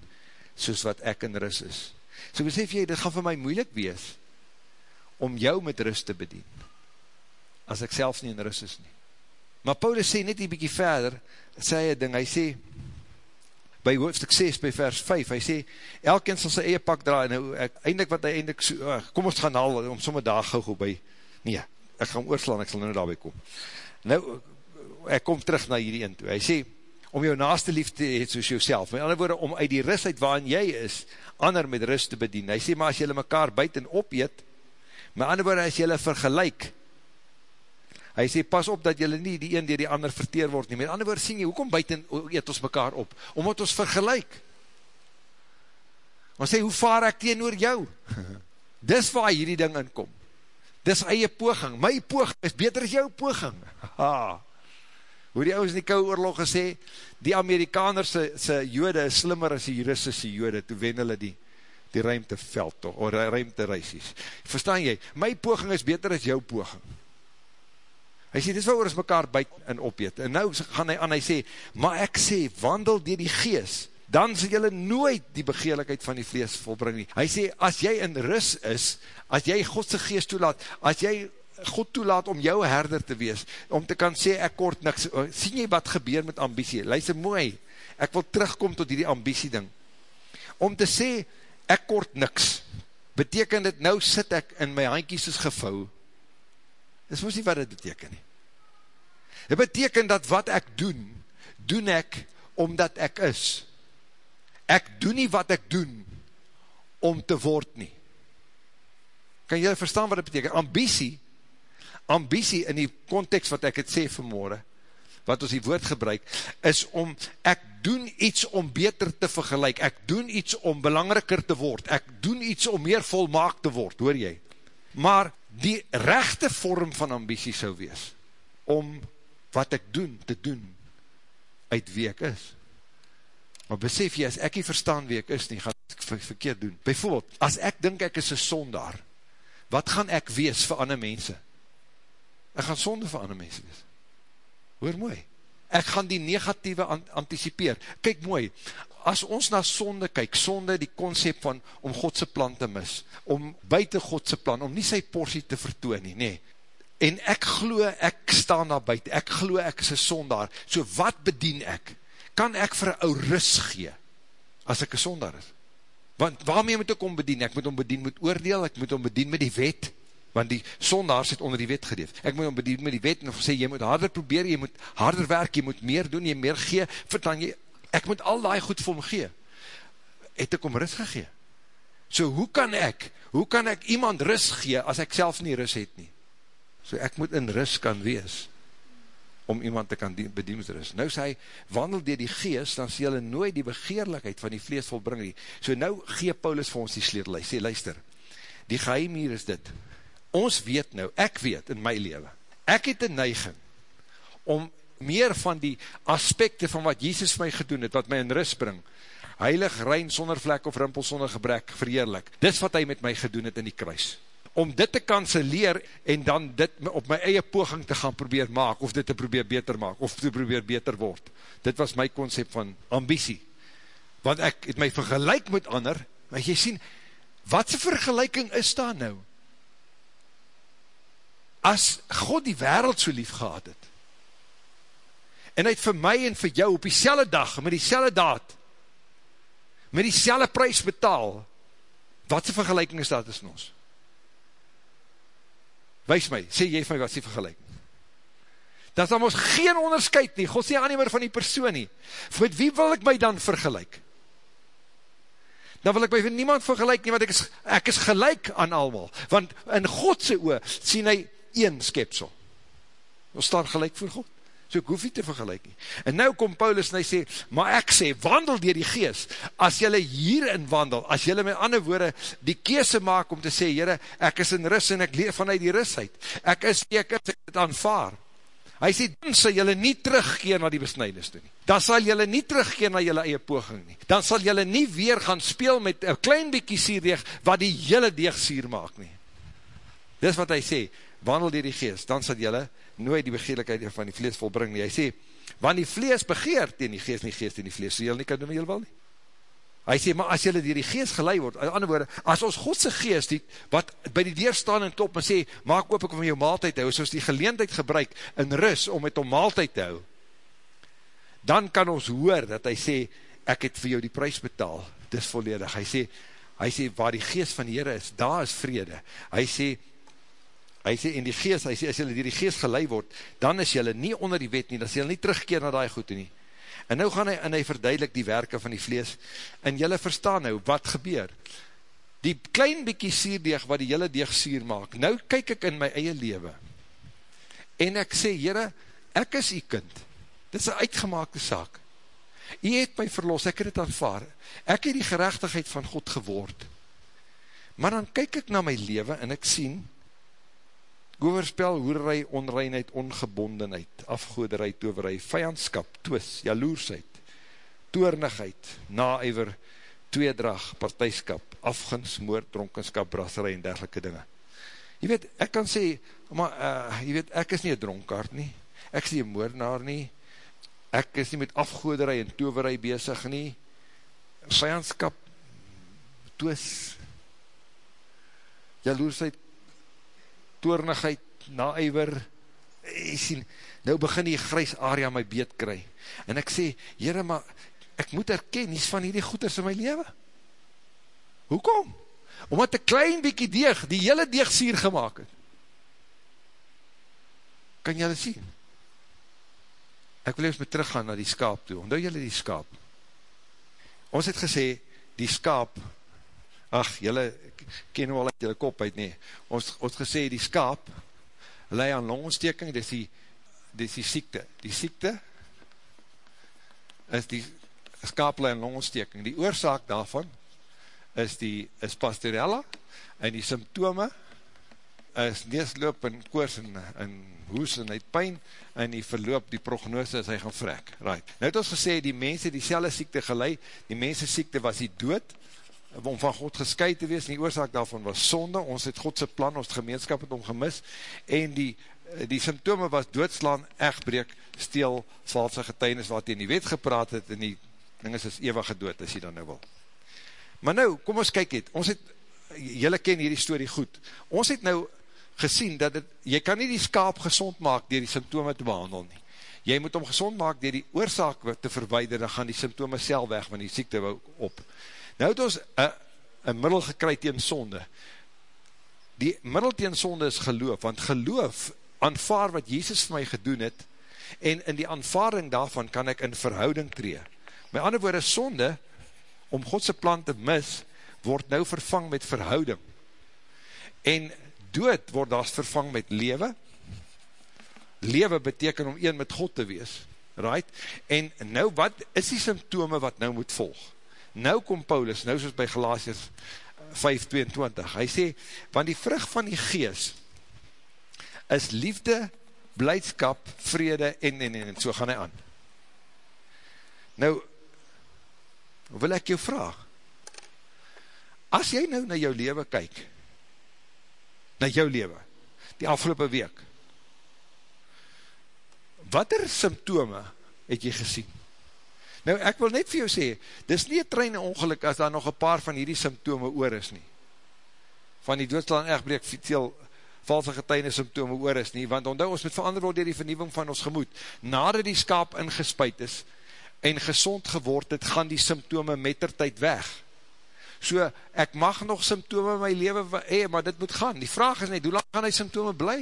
A: soos wat ek in rust is. So besef jy, dit gaan vir my moeilik wees, om jou met rust te bedien, as ek self nie in rust is nie. Maar Paulus sê net die bykie verder, sê hy ding, hy sê, by hoofdstuk 6, by vers 5, hy sê, elkeen sal sy eie pak draai, nou, ek, eindelijk wat hy eindelijk, so, uh, kom ons gaan haal, om somme dag gauw gauw by, nee, ek gaan oorslaan, ek sal nou daarby kom. Nou, ek kom terug na hierdie een toe, hy sê, om jou naaste lief te het soos jouself, met ander woorde, om uit die rust uit waarin jy is, ander met rust te bedien, hy sê, maar as jylle mekaar buiten opeet, met ander woorde, as jylle vergelijk, hy sê, pas op dat jylle nie die een die die ander verteer word nie, met ander woorde, sien jy, hoekom buiten eet ons mekaar op, omdat ons vergelijk, ons sê, hoe vaar ek teen oor jou, dis waar hierdie ding inkom, dis eie poging, my poging is beter as jou poging, ha, hoe die ouwens in die kouwe oorlog gesê, die Amerikanerse se jode is slimmer as die Russische jode, toe wen hulle die, die ruimteveld toch, of ruimte reisies. Verstaan jy, my poging is beter as jou poging. Hy sê, dis wat oor ons mekaar buit en opheet. En nou gaan hy aan, hy sê, maar ek sê, wandel dier die gees, dan sal jylle nooit die begeerlikheid van die vlees volbring nie. Hy sê, as jy in rus is, as jy Godse geest toelaat, as jy God toelaat om jou herder te wees, om te kan sê, ek kort niks, oh, sien jy wat gebeur met ambitie, luister mooi, ek wil terugkom tot die ambitie ding, om te sê, ek kort niks, beteken dit, nou sit ek in my handkies is gevou, dis moes nie wat dit beteken nie, dit beteken dat wat ek doen, doen ek, omdat ek is, ek doen nie wat ek doen, om te word nie, kan jy verstaan wat dit beteken, ambitie, ambitie in die context wat ek het sê vanmorgen, wat ons die woord gebruik, is om, ek doen iets om beter te vergelijk, ek doen iets om belangriker te word, ek doen iets om meer volmaak te word, hoor jy? Maar die rechte vorm van ambitie sou wees, om wat ek doen, te doen, uit wie ek is. Maar besef jy, as ek nie verstaan wie ek is nie, gaan ek verkeerd doen. Bijvoorbeeld, as ek dink ek is een sondaar, wat gaan ek wees vir ander mense? Ek gaan sonde vir ander mense wees. Hoor mooi. Ek gaan die negatieve anticipeer. Kyk mooi, as ons na sonde kyk, sonde die concept van om Godse plan te mis, om buiten Godse plan, om nie sy portie te vertoon nie, nee. En ek glo, ek staan daar buiten, ek glo ek is een sondaar, so wat bedien ek? Kan ek vir een ou rus gee, as ek een sondaar is? Want waarmee moet ek om bedien? Ek moet om bedien met oordeel, ek moet om bedien met die wet, want die sondaars het onder die wet gedeef. Ek moet om bedien met die wet, en of sê, jy moet harder probeer, jy moet harder werk, jy moet meer doen, jy meer gee, vertan jy, ek moet al die goed vir hom gee. Het ek om rus gegee? So hoe kan ek, hoe kan ek iemand rus gee, as ek self nie rus het nie? So ek moet in rus kan wees, om iemand te kan bedien met rust. Nou sê hy, wandel dier die geest, dan sê hulle nooit die begeerlikheid van die vlees volbring nie. So nou gee Paulus vir ons die sleutel, hy sê, luister, die geheim hier is dit, ons weet nou, ek weet in my leven, ek het een neiging, om meer van die aspekte van wat Jesus my gedoen het, wat my in rust bring, heilig, rein, sonder vlek of rimpel, sonder gebrek, verheerlik, dis wat hy met my gedoen het in die kruis om dit te kanseleer en dan dit op my eie poging te gaan probeer maak, of dit te probeer beter maak, of te probeer beter word. Dit was my concept van ambitie. Want ek het my vergelijk met ander, maar jy sien, wat sy vergelijking is daar nou? As God die wereld so lief gehad het, en hy het vir my en vir jou op die selle dag, met die selle daad, met die selle prijs betaal, wat sy vergelijking is daar tussen ons? Wees my, sê jy vir my wat is die vergelijking? Dat is dan ons geen onderscheid nie, God sê aan nie van die persoon nie. Met wie wil ek my dan vergelijk? Dan wil ek my vir niemand vergelijk nie, want ek is, ek is gelijk aan allemaal. Want in Godse oor sien hy een skepsel. Ons staan gelijk voor God. So ek hoef nie te vergelijk nie. En nou kom Paulus en hy sê, maar ek sê, wandel dier die geest, as jylle hierin wandel, as jylle met ander woorde die kese maak om te sê, jyre, ek is in ris en ek leef vanuit die risheid, ek is, ek is, ek het aanvaar, hy sê, dan sal jylle nie terugkeer na die besnijdnis toe nie, dan sal jylle nie terugkeer na jylle eie poging nie, dan sal jylle nie weer gaan speel met een klein bykie sierdeeg, wat die jylle deeg sier maak nie, dis wat hy sê, wandel dier die geest, dan sal jylle nooit die begeerlikheid van die vlees volbring nie. Hy sê, want die vlees begeert teen die geest, nie geest teen die vlees, so jylle nie kan doen jylle wil nie. Hy sê, maar as jylle dier die geest geleid word, in ander woorde, as ons Godse geest, die, wat by die deur staan en top, en sê, maak op ek om jou maaltijd hou, soos die geleendheid gebruik, in rus, om het om maaltijd te hou, dan kan ons hoor, dat hy sê, ek het vir jou die prijs betaal, dis volledig, hy sê, hy sê, waar die geest van die Heere is, daar is vrede, hy sê, hy sê, in die geest, hy sê, as jylle die geest gelei word, dan is jylle nie onder die wet nie, dan is jylle nie terugkeer na die goede nie. En nou gaan hy, en hy verduidelik die werke van die vlees, en jylle verstaan nou, wat gebeur? Die klein bykie sierdeeg, wat die jylle deeg sier maak, nou kyk ek in my eie lewe, en ek sê, jyre, ek is die kind, dit is een uitgemaakte saak, jy het my verlos, ek het het aanvaar, ek het die gerechtigheid van God geword, maar dan kyk ek na my lewe, en ek sien, Overspel, hoererij, onreinheid, ongebondenheid, afgoederij, toverij, vijandskap, twis, jaloersheid, toornigheid, naijver, tweedrag, partijskap, afgins, moord, dronkenskap, brasserij en dergelike dinge. Je weet, ek kan sê, maar, uh, jy weet, ek is nie een dronkaard nie, ek is nie een moordenaar nie, ek is nie met afgoederij en toverij bezig nie, vijandskap, twis, jaloersheid, toornigheid, naijver, jy sien, nou begin die grys area my beet kry, en ek sê, jyre, maar, ek moet erken, nie van hierdie goeders in my leven, hoekom? Omdat een klein bykie deeg, die hele deeg sier gemaakt het, kan jylle sien, ek wil eens met teruggaan na die skaap toe, omdat jylle die skaap, ons het gesê, die skaap, ach, jylle, ken al uit jylle kop uit nie, ons, ons gesê die skaap, lei aan longontsteking, dit is die, dit is die siekte, die siekte, is die skaap lei aan longontsteking, die oorzaak daarvan, is die, is pastorella, en die symptome, is neesloop en koers en, en hoes en uit pijn, en die verloop, die prognose is hy gaan vrek, right. Nou het ons gesê, die mense die selle siekte gelei, die mense siekte was die dood, om van God geskei te wees, en die oorzaak daarvan was sonde, ons het Godse plan, ons gemeenskap het om gemis, en die, die symptome was doodslaan, echtbreek, steel, valse getuinis, wat in die wet gepraat het, en die ding is, is eeuwige dood, as jy dan nou wil. Maar nou, kom ons kyk het, ons het, jylle ken hierdie story goed, ons het nou gesien, dat het, jy kan nie die skaap gezond maak, dier die symptome te behandel nie. Jy moet hom gezond maak, dier die oorzaak te verweider, dan gaan die symptome sel weg, want die siekte op. Nou het ons een middel gekry tegen sonde. Die middel tegen sonde is geloof, want geloof aanvaar wat Jezus vir my gedoen het, en in die aanvaarding daarvan kan ek in verhouding tree. My ander woorde, sonde, om Godse plan te mis, word nou vervang met verhouding. En dood word daar vervang met lewe. Lewe beteken om een met God te wees. Right? En nou, wat is die symptome wat nou moet volg? Nou kom Paulus, nou soos by Galatius 5.22, hy sê, want die vrug van die gees is liefde, blijdskap, vrede en, en, en, en so gaan hy aan. Nou, wil ek jou vraag, as jy nou na jou leven kyk, na jou leven, die afgelopen week, wat er symptome het jy gesien? Nou, ek wil net vir jou sê, dis nie een trein ongeluk as daar nog een paar van hierdie symptome oor is nie. Van die doodslaan echtbreek veel valse getuine symptome oor is nie, want onthou ons moet verander word dier die vernieuwing van ons gemoed. Nadat die skaap ingespuit is en gezond geword het, gaan die symptome met ter tyd weg. So, ek mag nog symptome in my leven, hey, maar dit moet gaan. Die vraag is net, hoe lang gaan die symptome bly?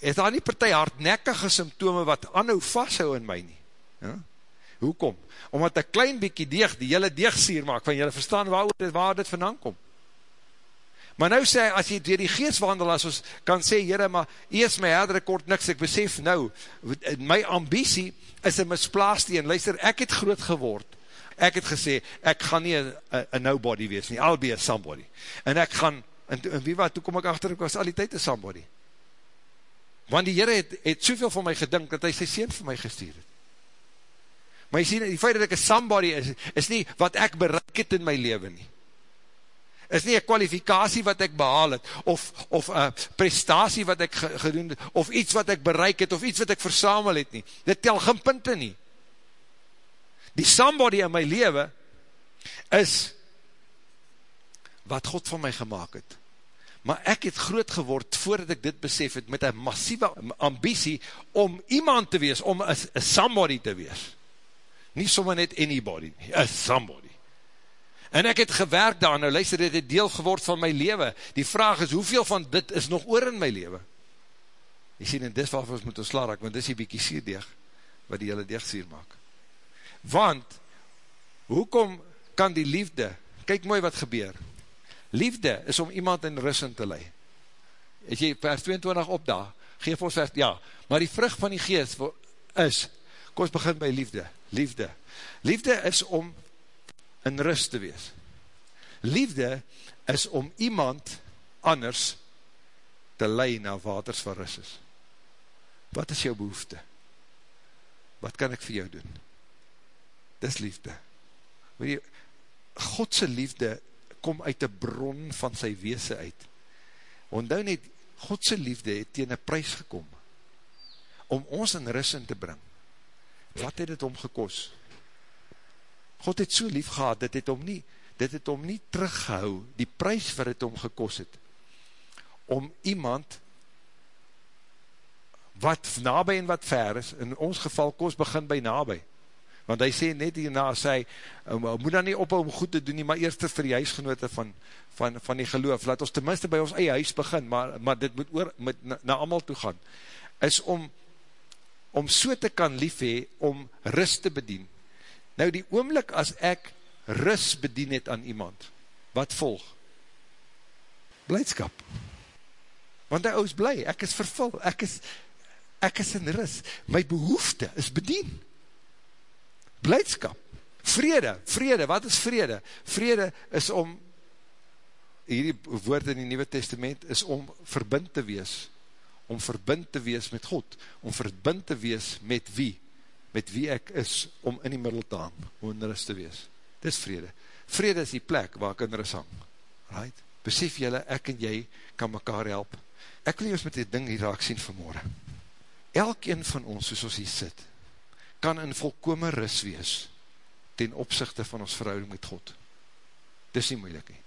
A: Is daar nie partij hardnekkige symptome wat anhou vasthou in my nie. Ja? Hoekom? Omdat een klein bykie deeg, die jylle deegsier maak, van jylle verstaan waar dit, waar dit vandaan kom. Maar nou sê, as jy door die geest wandel, as ons kan sê, jyre, maar eers my herder kort niks, ek besef nou, my ambitie is een misplaasteen, luister, ek het groot geword, ek het gesê, ek gaan nie een nobody wees nie, I'll be a somebody, en ek gaan, en, en wie wat, toe kom ek achter, ek was al die tyd een somebody, want die Heere het, het soveel van my gedink, dat hy sy sien vir my gestuur het. Maar jy sien, die feit dat ek een somebody is, is nie wat ek bereik het in my leven nie. Is nie een kwalifikatie wat ek behaal het, of, of een prestatie wat ek gedoen het, of iets wat ek bereik het, of iets wat ek versamel het nie. Dit tel geen punte nie. Die somebody in my leven, is wat God van my gemaakt het maar ek het groot geword, voordat ek dit besef het, met een massieve ambitie, om iemand te wees, om een somebody te wees. Nie sommer net anybody, een somebody. En ek het gewerk daar, nou luister, dit het deel geword van my leven. Die vraag is, hoeveel van dit is nog oor in my leven? Jy sien, en dis wat ons moet ons slaar, want dis die bykie sierdeeg, wat die hele deeg sier maak. Want, hoekom kan die liefde, kyk mooi wat gebeur, Liefde is om iemand in russen te lei. As jy vers 22 opda, geef ons vers, ja, maar die vrug van die geest is, kom ons begin by liefde, liefde. Liefde is om in rust te wees. Liefde is om iemand anders te lei na waters van rust is. Wat is jou behoefte? Wat kan ek vir jou doen? Dis liefde. Weet jy, Godse liefde kom uit die bron van sy weese uit. Ondou net, Godse liefde het tegen een prijs gekom, om ons in ris in te bring. Wat het het om gekos? God het so lief gehad, dit het om nie, dit het om nie teruggehou, die prijs wat het om gekos het, om iemand, wat nabij en wat ver is, in ons geval kos begin by nabij, want hy sê net hierna, sê, um, moet dan nie ophou om goed te doen nie, maar eerst vir die huisgenote van, van, van die geloof, laat ons tenminste by ons eie huis begin, maar, maar dit moet oor, met, na, na allemaal toe gaan, is om, om so te kan lief hee, om rust te bedien. Nou die oomlik as ek rust bedien het aan iemand, wat volg? Blijdskap. Want die oud is blij, ek is vervul, ek is, ek is in rust, my behoefte is bedien blijdskap, vrede, vrede, wat is vrede? Vrede is om, hierdie woord in die Nieuwe Testament, is om verbind te wees, om verbind te wees met God, om verbind te wees met wie, met wie ek is, om in die middel te hang, om in rust te wees. dis vrede. Vrede is die plek waar ek in rus hang. Right? Besef jylle, ek en jy kan mekaar help. Ek wil jy ons met die ding hier raak sien vanmorgen. Elkeen van ons, soos ons hier sit, kan in volkome rus wees ten opzichte van ons verhouding met God. Dis nie moeilik nie.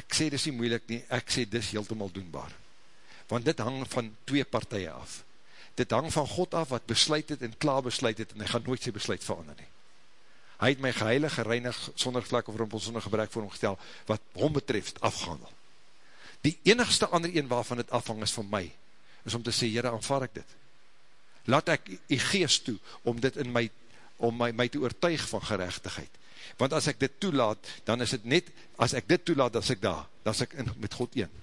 A: Ek sê dis nie moeilik nie, ek sê dis heeltemal doenbaar. Want dit hang van twee partije af. Dit hang van God af wat besluit het en klaar besluit het en hy gaan nooit sy besluit verander nie. Hy het my geheilig, gereinig, sonder vlek of rimpel, sonder gebrek voor hom gestel, wat hom betreft afgehandel. Die enigste ander een waarvan het afhang is van my, is om te sê, jyre, aanvaar ek dit. Laat ek die geest toe, om dit in my, om my, my te oortuig van gerechtigheid. Want as ek dit toelaat, dan is het net, as ek dit toelaat, dan is ek daar, dan is ek in, met God een.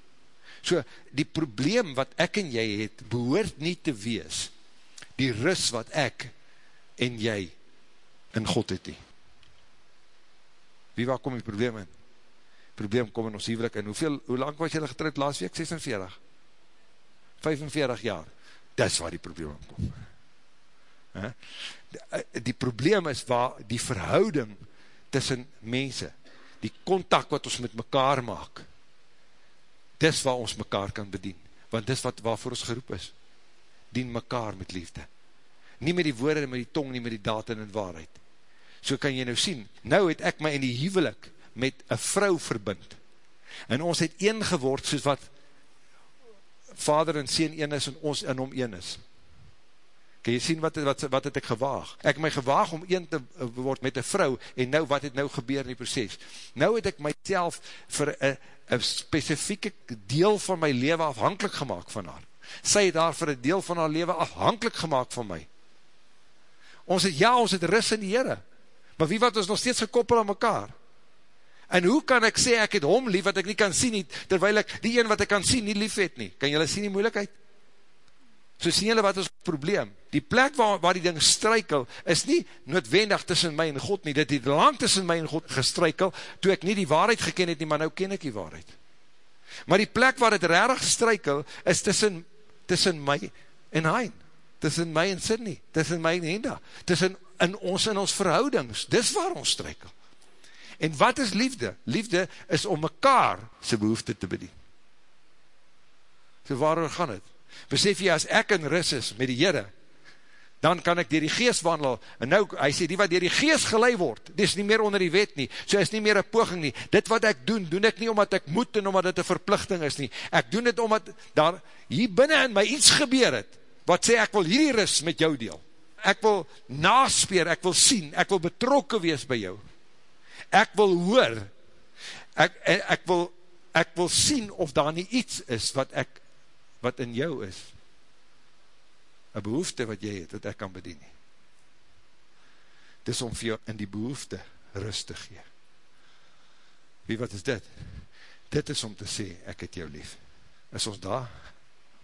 A: So, die probleem wat ek en jy het, behoort nie te wees, die rus wat ek en jy in God het nie. Wie waar kom die probleem in? Probleem kom in ons huwelik in. Hoeveel, hoe lang was jylle getrouwd laas week? 46? 45 jaar. Dis waar die probleem kom. Eh, die probleem is waar die verhouding tussen mense, die contact wat ons met mekaar maak, dis waar ons mekaar kan bedien. Want dis wat waarvoor ons geroep is. Dien mekaar met liefde. Nie met die woorde, met die tong, nie met die daad en waarheid so kan jy nou sien, nou het ek my in die huwelik met een vrou verbind, en ons het een geword, soos wat vader en sien een is, en ons in hom een is. Kan jy sien wat, wat, wat het ek gewaag? Ek my gewaag om een te word met een vrou, en nou wat het nou gebeur in die proces? Nou het ek myself vir een specifieke deel van my leven afhankelijk gemaakt van haar. Sy het daar vir een deel van haar leven afhankelijk gemaakt van my. Ons het, ja, ons het ris in die Heere maar wie wat ons nog steeds gekoppel aan mekaar? En hoe kan ek sê, ek het hom lief, wat ek nie kan sien nie, terwijl ek die een wat ek kan sien, nie lief het nie? Kan jylle sien die moeilikheid? So sien jylle wat is probleem? Die plek waar, waar die ding strykel, is nie noodwendig tussen my en God nie, dit het lang tussen my en God gestrykel, toe ek nie die waarheid geken het nie, maar nou ken ek die waarheid. Maar die plek waar het rarig strykel, is tussen, tussen my en Hein, tussen my en Sydney, tussen my en Henda, tussen in ons in ons verhoudings, dis waar ons strijkel. En wat is liefde? Liefde is om mekaar sy behoefte te bedien. So waarover gaan het? Besef jy, as ek in ris is met die Heere, dan kan ek dier die geest wandel, en nou, hy sê, die wat dier die geest gelei word, dit is nie meer onder die wet nie, so is nie meer een poging nie, dit wat ek doen, doen ek nie omdat ek moet, en omdat dit een verplichting is nie, ek doen dit omdat daar hier binnen in my iets gebeur het, wat sê, ek wil hierdie ris met jou deel, ek wil naspeer, ek wil sien, ek wil betrokken wees by jou. Ek wil hoor, ek, ek, wil, ek wil sien of daar nie iets is wat ek, wat in jou is. Een behoefte wat jy het, wat ek kan bedien. Dis om vir jou in die behoefte rust te gee. Wie wat is dit? Dit is om te sê, ek het jou lief. Is ons daar?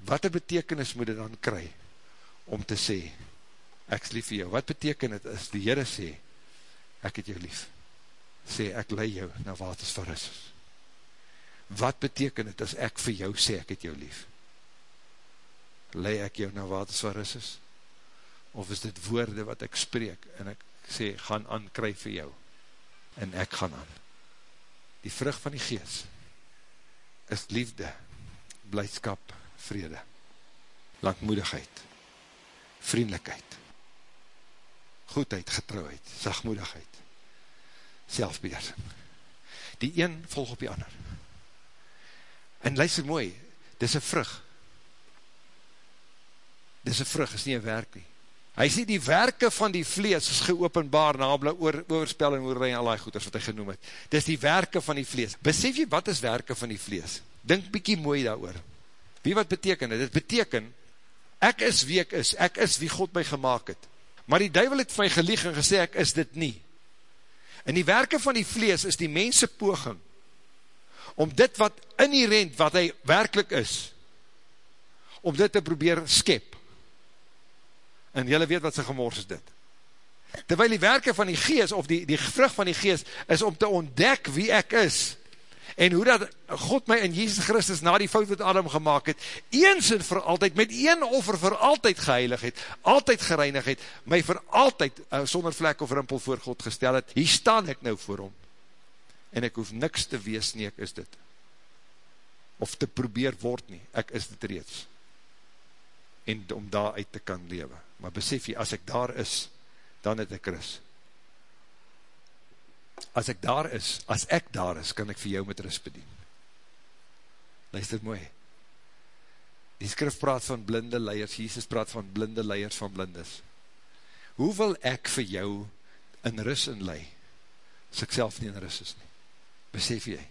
A: Wat een betekenis moet dit dan kry, om te sê, ek is lief vir jou. Wat beteken het as die Heere sê, ek het jou lief? Sê, ek lei jou na waters van Rissus. Wat beteken het as ek vir jou sê, ek het jou lief? Lei ek jou na waters van Rissus? Of is dit woorde wat ek spreek, en ek sê, gaan aan, kry vir jou, en ek gaan aan. Die vrug van die gees, is liefde, blijdskap, vrede, langmoedigheid, vriendelijkheid, goedheid, getrouheid, sagmoedigheid, selfbeheersing. Die een volg op die ander. En luister mooi, dis een vrug. Dis een vrug, is nie een werk nie. Hy sê die werke van die vlees is geopenbaar na hulle oor, oorspel en oorrij en al die goeders wat hy genoem het. Dis die werke van die vlees. Besef jy wat is werke van die vlees? Dink bykie mooi daar. Wie wat beteken dit? Dit beteken, ek is wie ek is, ek is wie God my gemaakt het maar die duivel het my gelieg en gesê, ek is dit nie. En die werke van die vlees is die mense poging, om dit wat inherent, wat hy werkelijk is, om dit te probeer skep. En jylle weet wat sy gemors is dit. Terwyl die werke van die gees, of die, die vrug van die gees, is om te ontdek wie ek is, en hoe dat God my in Jesus Christus na die fout wat Adam gemaakt het, eens en vir altyd, met een offer vir altyd geheilig het, altyd gereinig het, my vir altyd uh, sonder vlek of rimpel voor God gestel het, hier staan ek nou voor hom, en ek hoef niks te wees nie, ek is dit. Of te probeer word nie, ek is dit reeds. En om daar uit te kan lewe. Maar besef jy, as ek daar is, dan het ek rus. As ek daar is, as ek daar is, kan ek vir jou met rus bedien. Luister mooi. Die skrif praat van blinde leiers, Jesus praat van blinde leiers van blindes. Hoe wil ek vir jou in rus in lei, as ek self nie in rus is nie? Besef jy?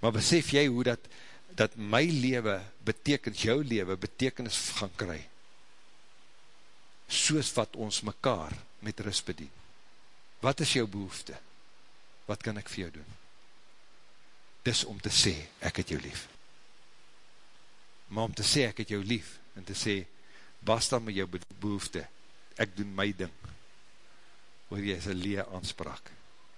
A: Maar besef jy hoe dat, dat my leven betekent, jou leven betekenis gaan kry? Soos wat ons mekaar met rus bedien. Wat is jou behoefte? Wat kan ek vir jou doen? Dis om te sê, ek het jou lief. Maar om te sê, ek het jou lief, en te sê, basta met jou behoefte, ek doen my ding, hoor jy, is een lee aanspraak.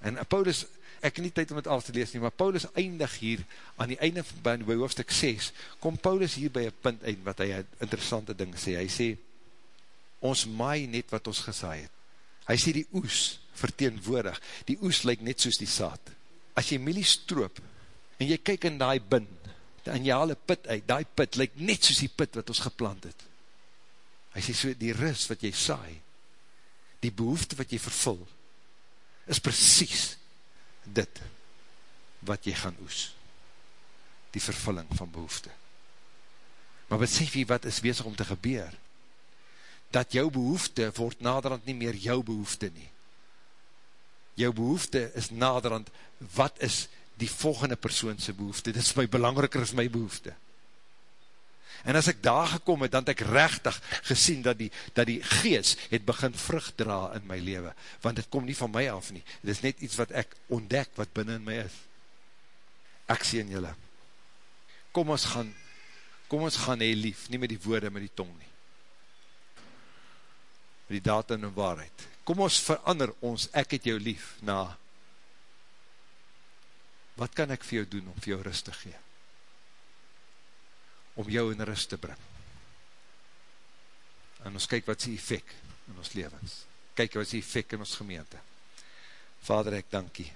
A: En Paulus, ek nie tyd om het alles te lees nie, maar Paulus eindig hier, aan die einde van by, hoofdstuk 6, kom Paulus hier by een punt eind, wat hy een interessante ding sê, hy sê, ons maai net wat ons gesaai het. Hy sê die oes verteenwoordig, die oes lyk net soos die saad. As jy mielie stroop, en jy kyk in die bin, en jy haal een put uit, die put lyk net soos die put wat ons geplant het. Hy sê so, die ris wat jy saai, die behoefte wat jy vervul, is precies dit wat jy gaan oes. Die vervulling van behoefte. Maar besef jy wat is bezig om te gebeur? Dat jou behoefte word naderhand nie meer jou behoefte nie. Jou behoefte is naderhand, wat is die volgende persoonse behoefte? Dit is my belangriker as my behoefte. En as ek daar gekom het, dan het ek rechtig gesien dat die, dat die gees het begin vrucht dra in my leven. Want het kom nie van my af nie. Het is net iets wat ek ontdek wat binnen in my is. Ek sien julle. Kom ons gaan, kom ons gaan hee lief, nie met die woorde, met die tong nie. Met die data en waarheid. Kom ons verander ons, ek het jou lief, na, wat kan ek vir jou doen om vir jou rust te gee? om jou in rust te bring. En ons kyk wat is die effect in ons levens. Kyk wat is die effect in ons gemeente. Vader, ek dankie.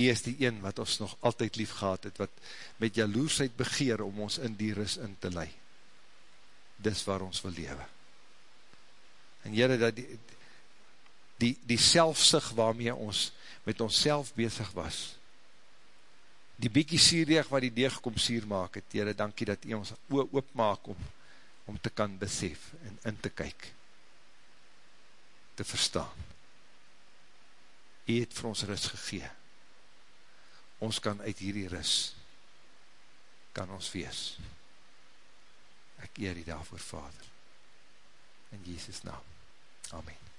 A: U is die een wat ons nog altyd lief gehad het, wat met jaloersheid begeer om ons in die rust in te lei. Dis waar ons wil lewe. En jyre, dat die, die, die selfsig waarmee ons met ons self bezig was, die bykie sierdeeg wat die deeg kom sier maak het, Heere, dankie dat jy ons oor oopmaak om, om te kan besef en in te kyk, te verstaan. Jy het vir ons ris gegee. Ons kan uit hierdie ris, kan ons wees. Ek eer die daarvoor, Vader. In Jesus naam. Amen.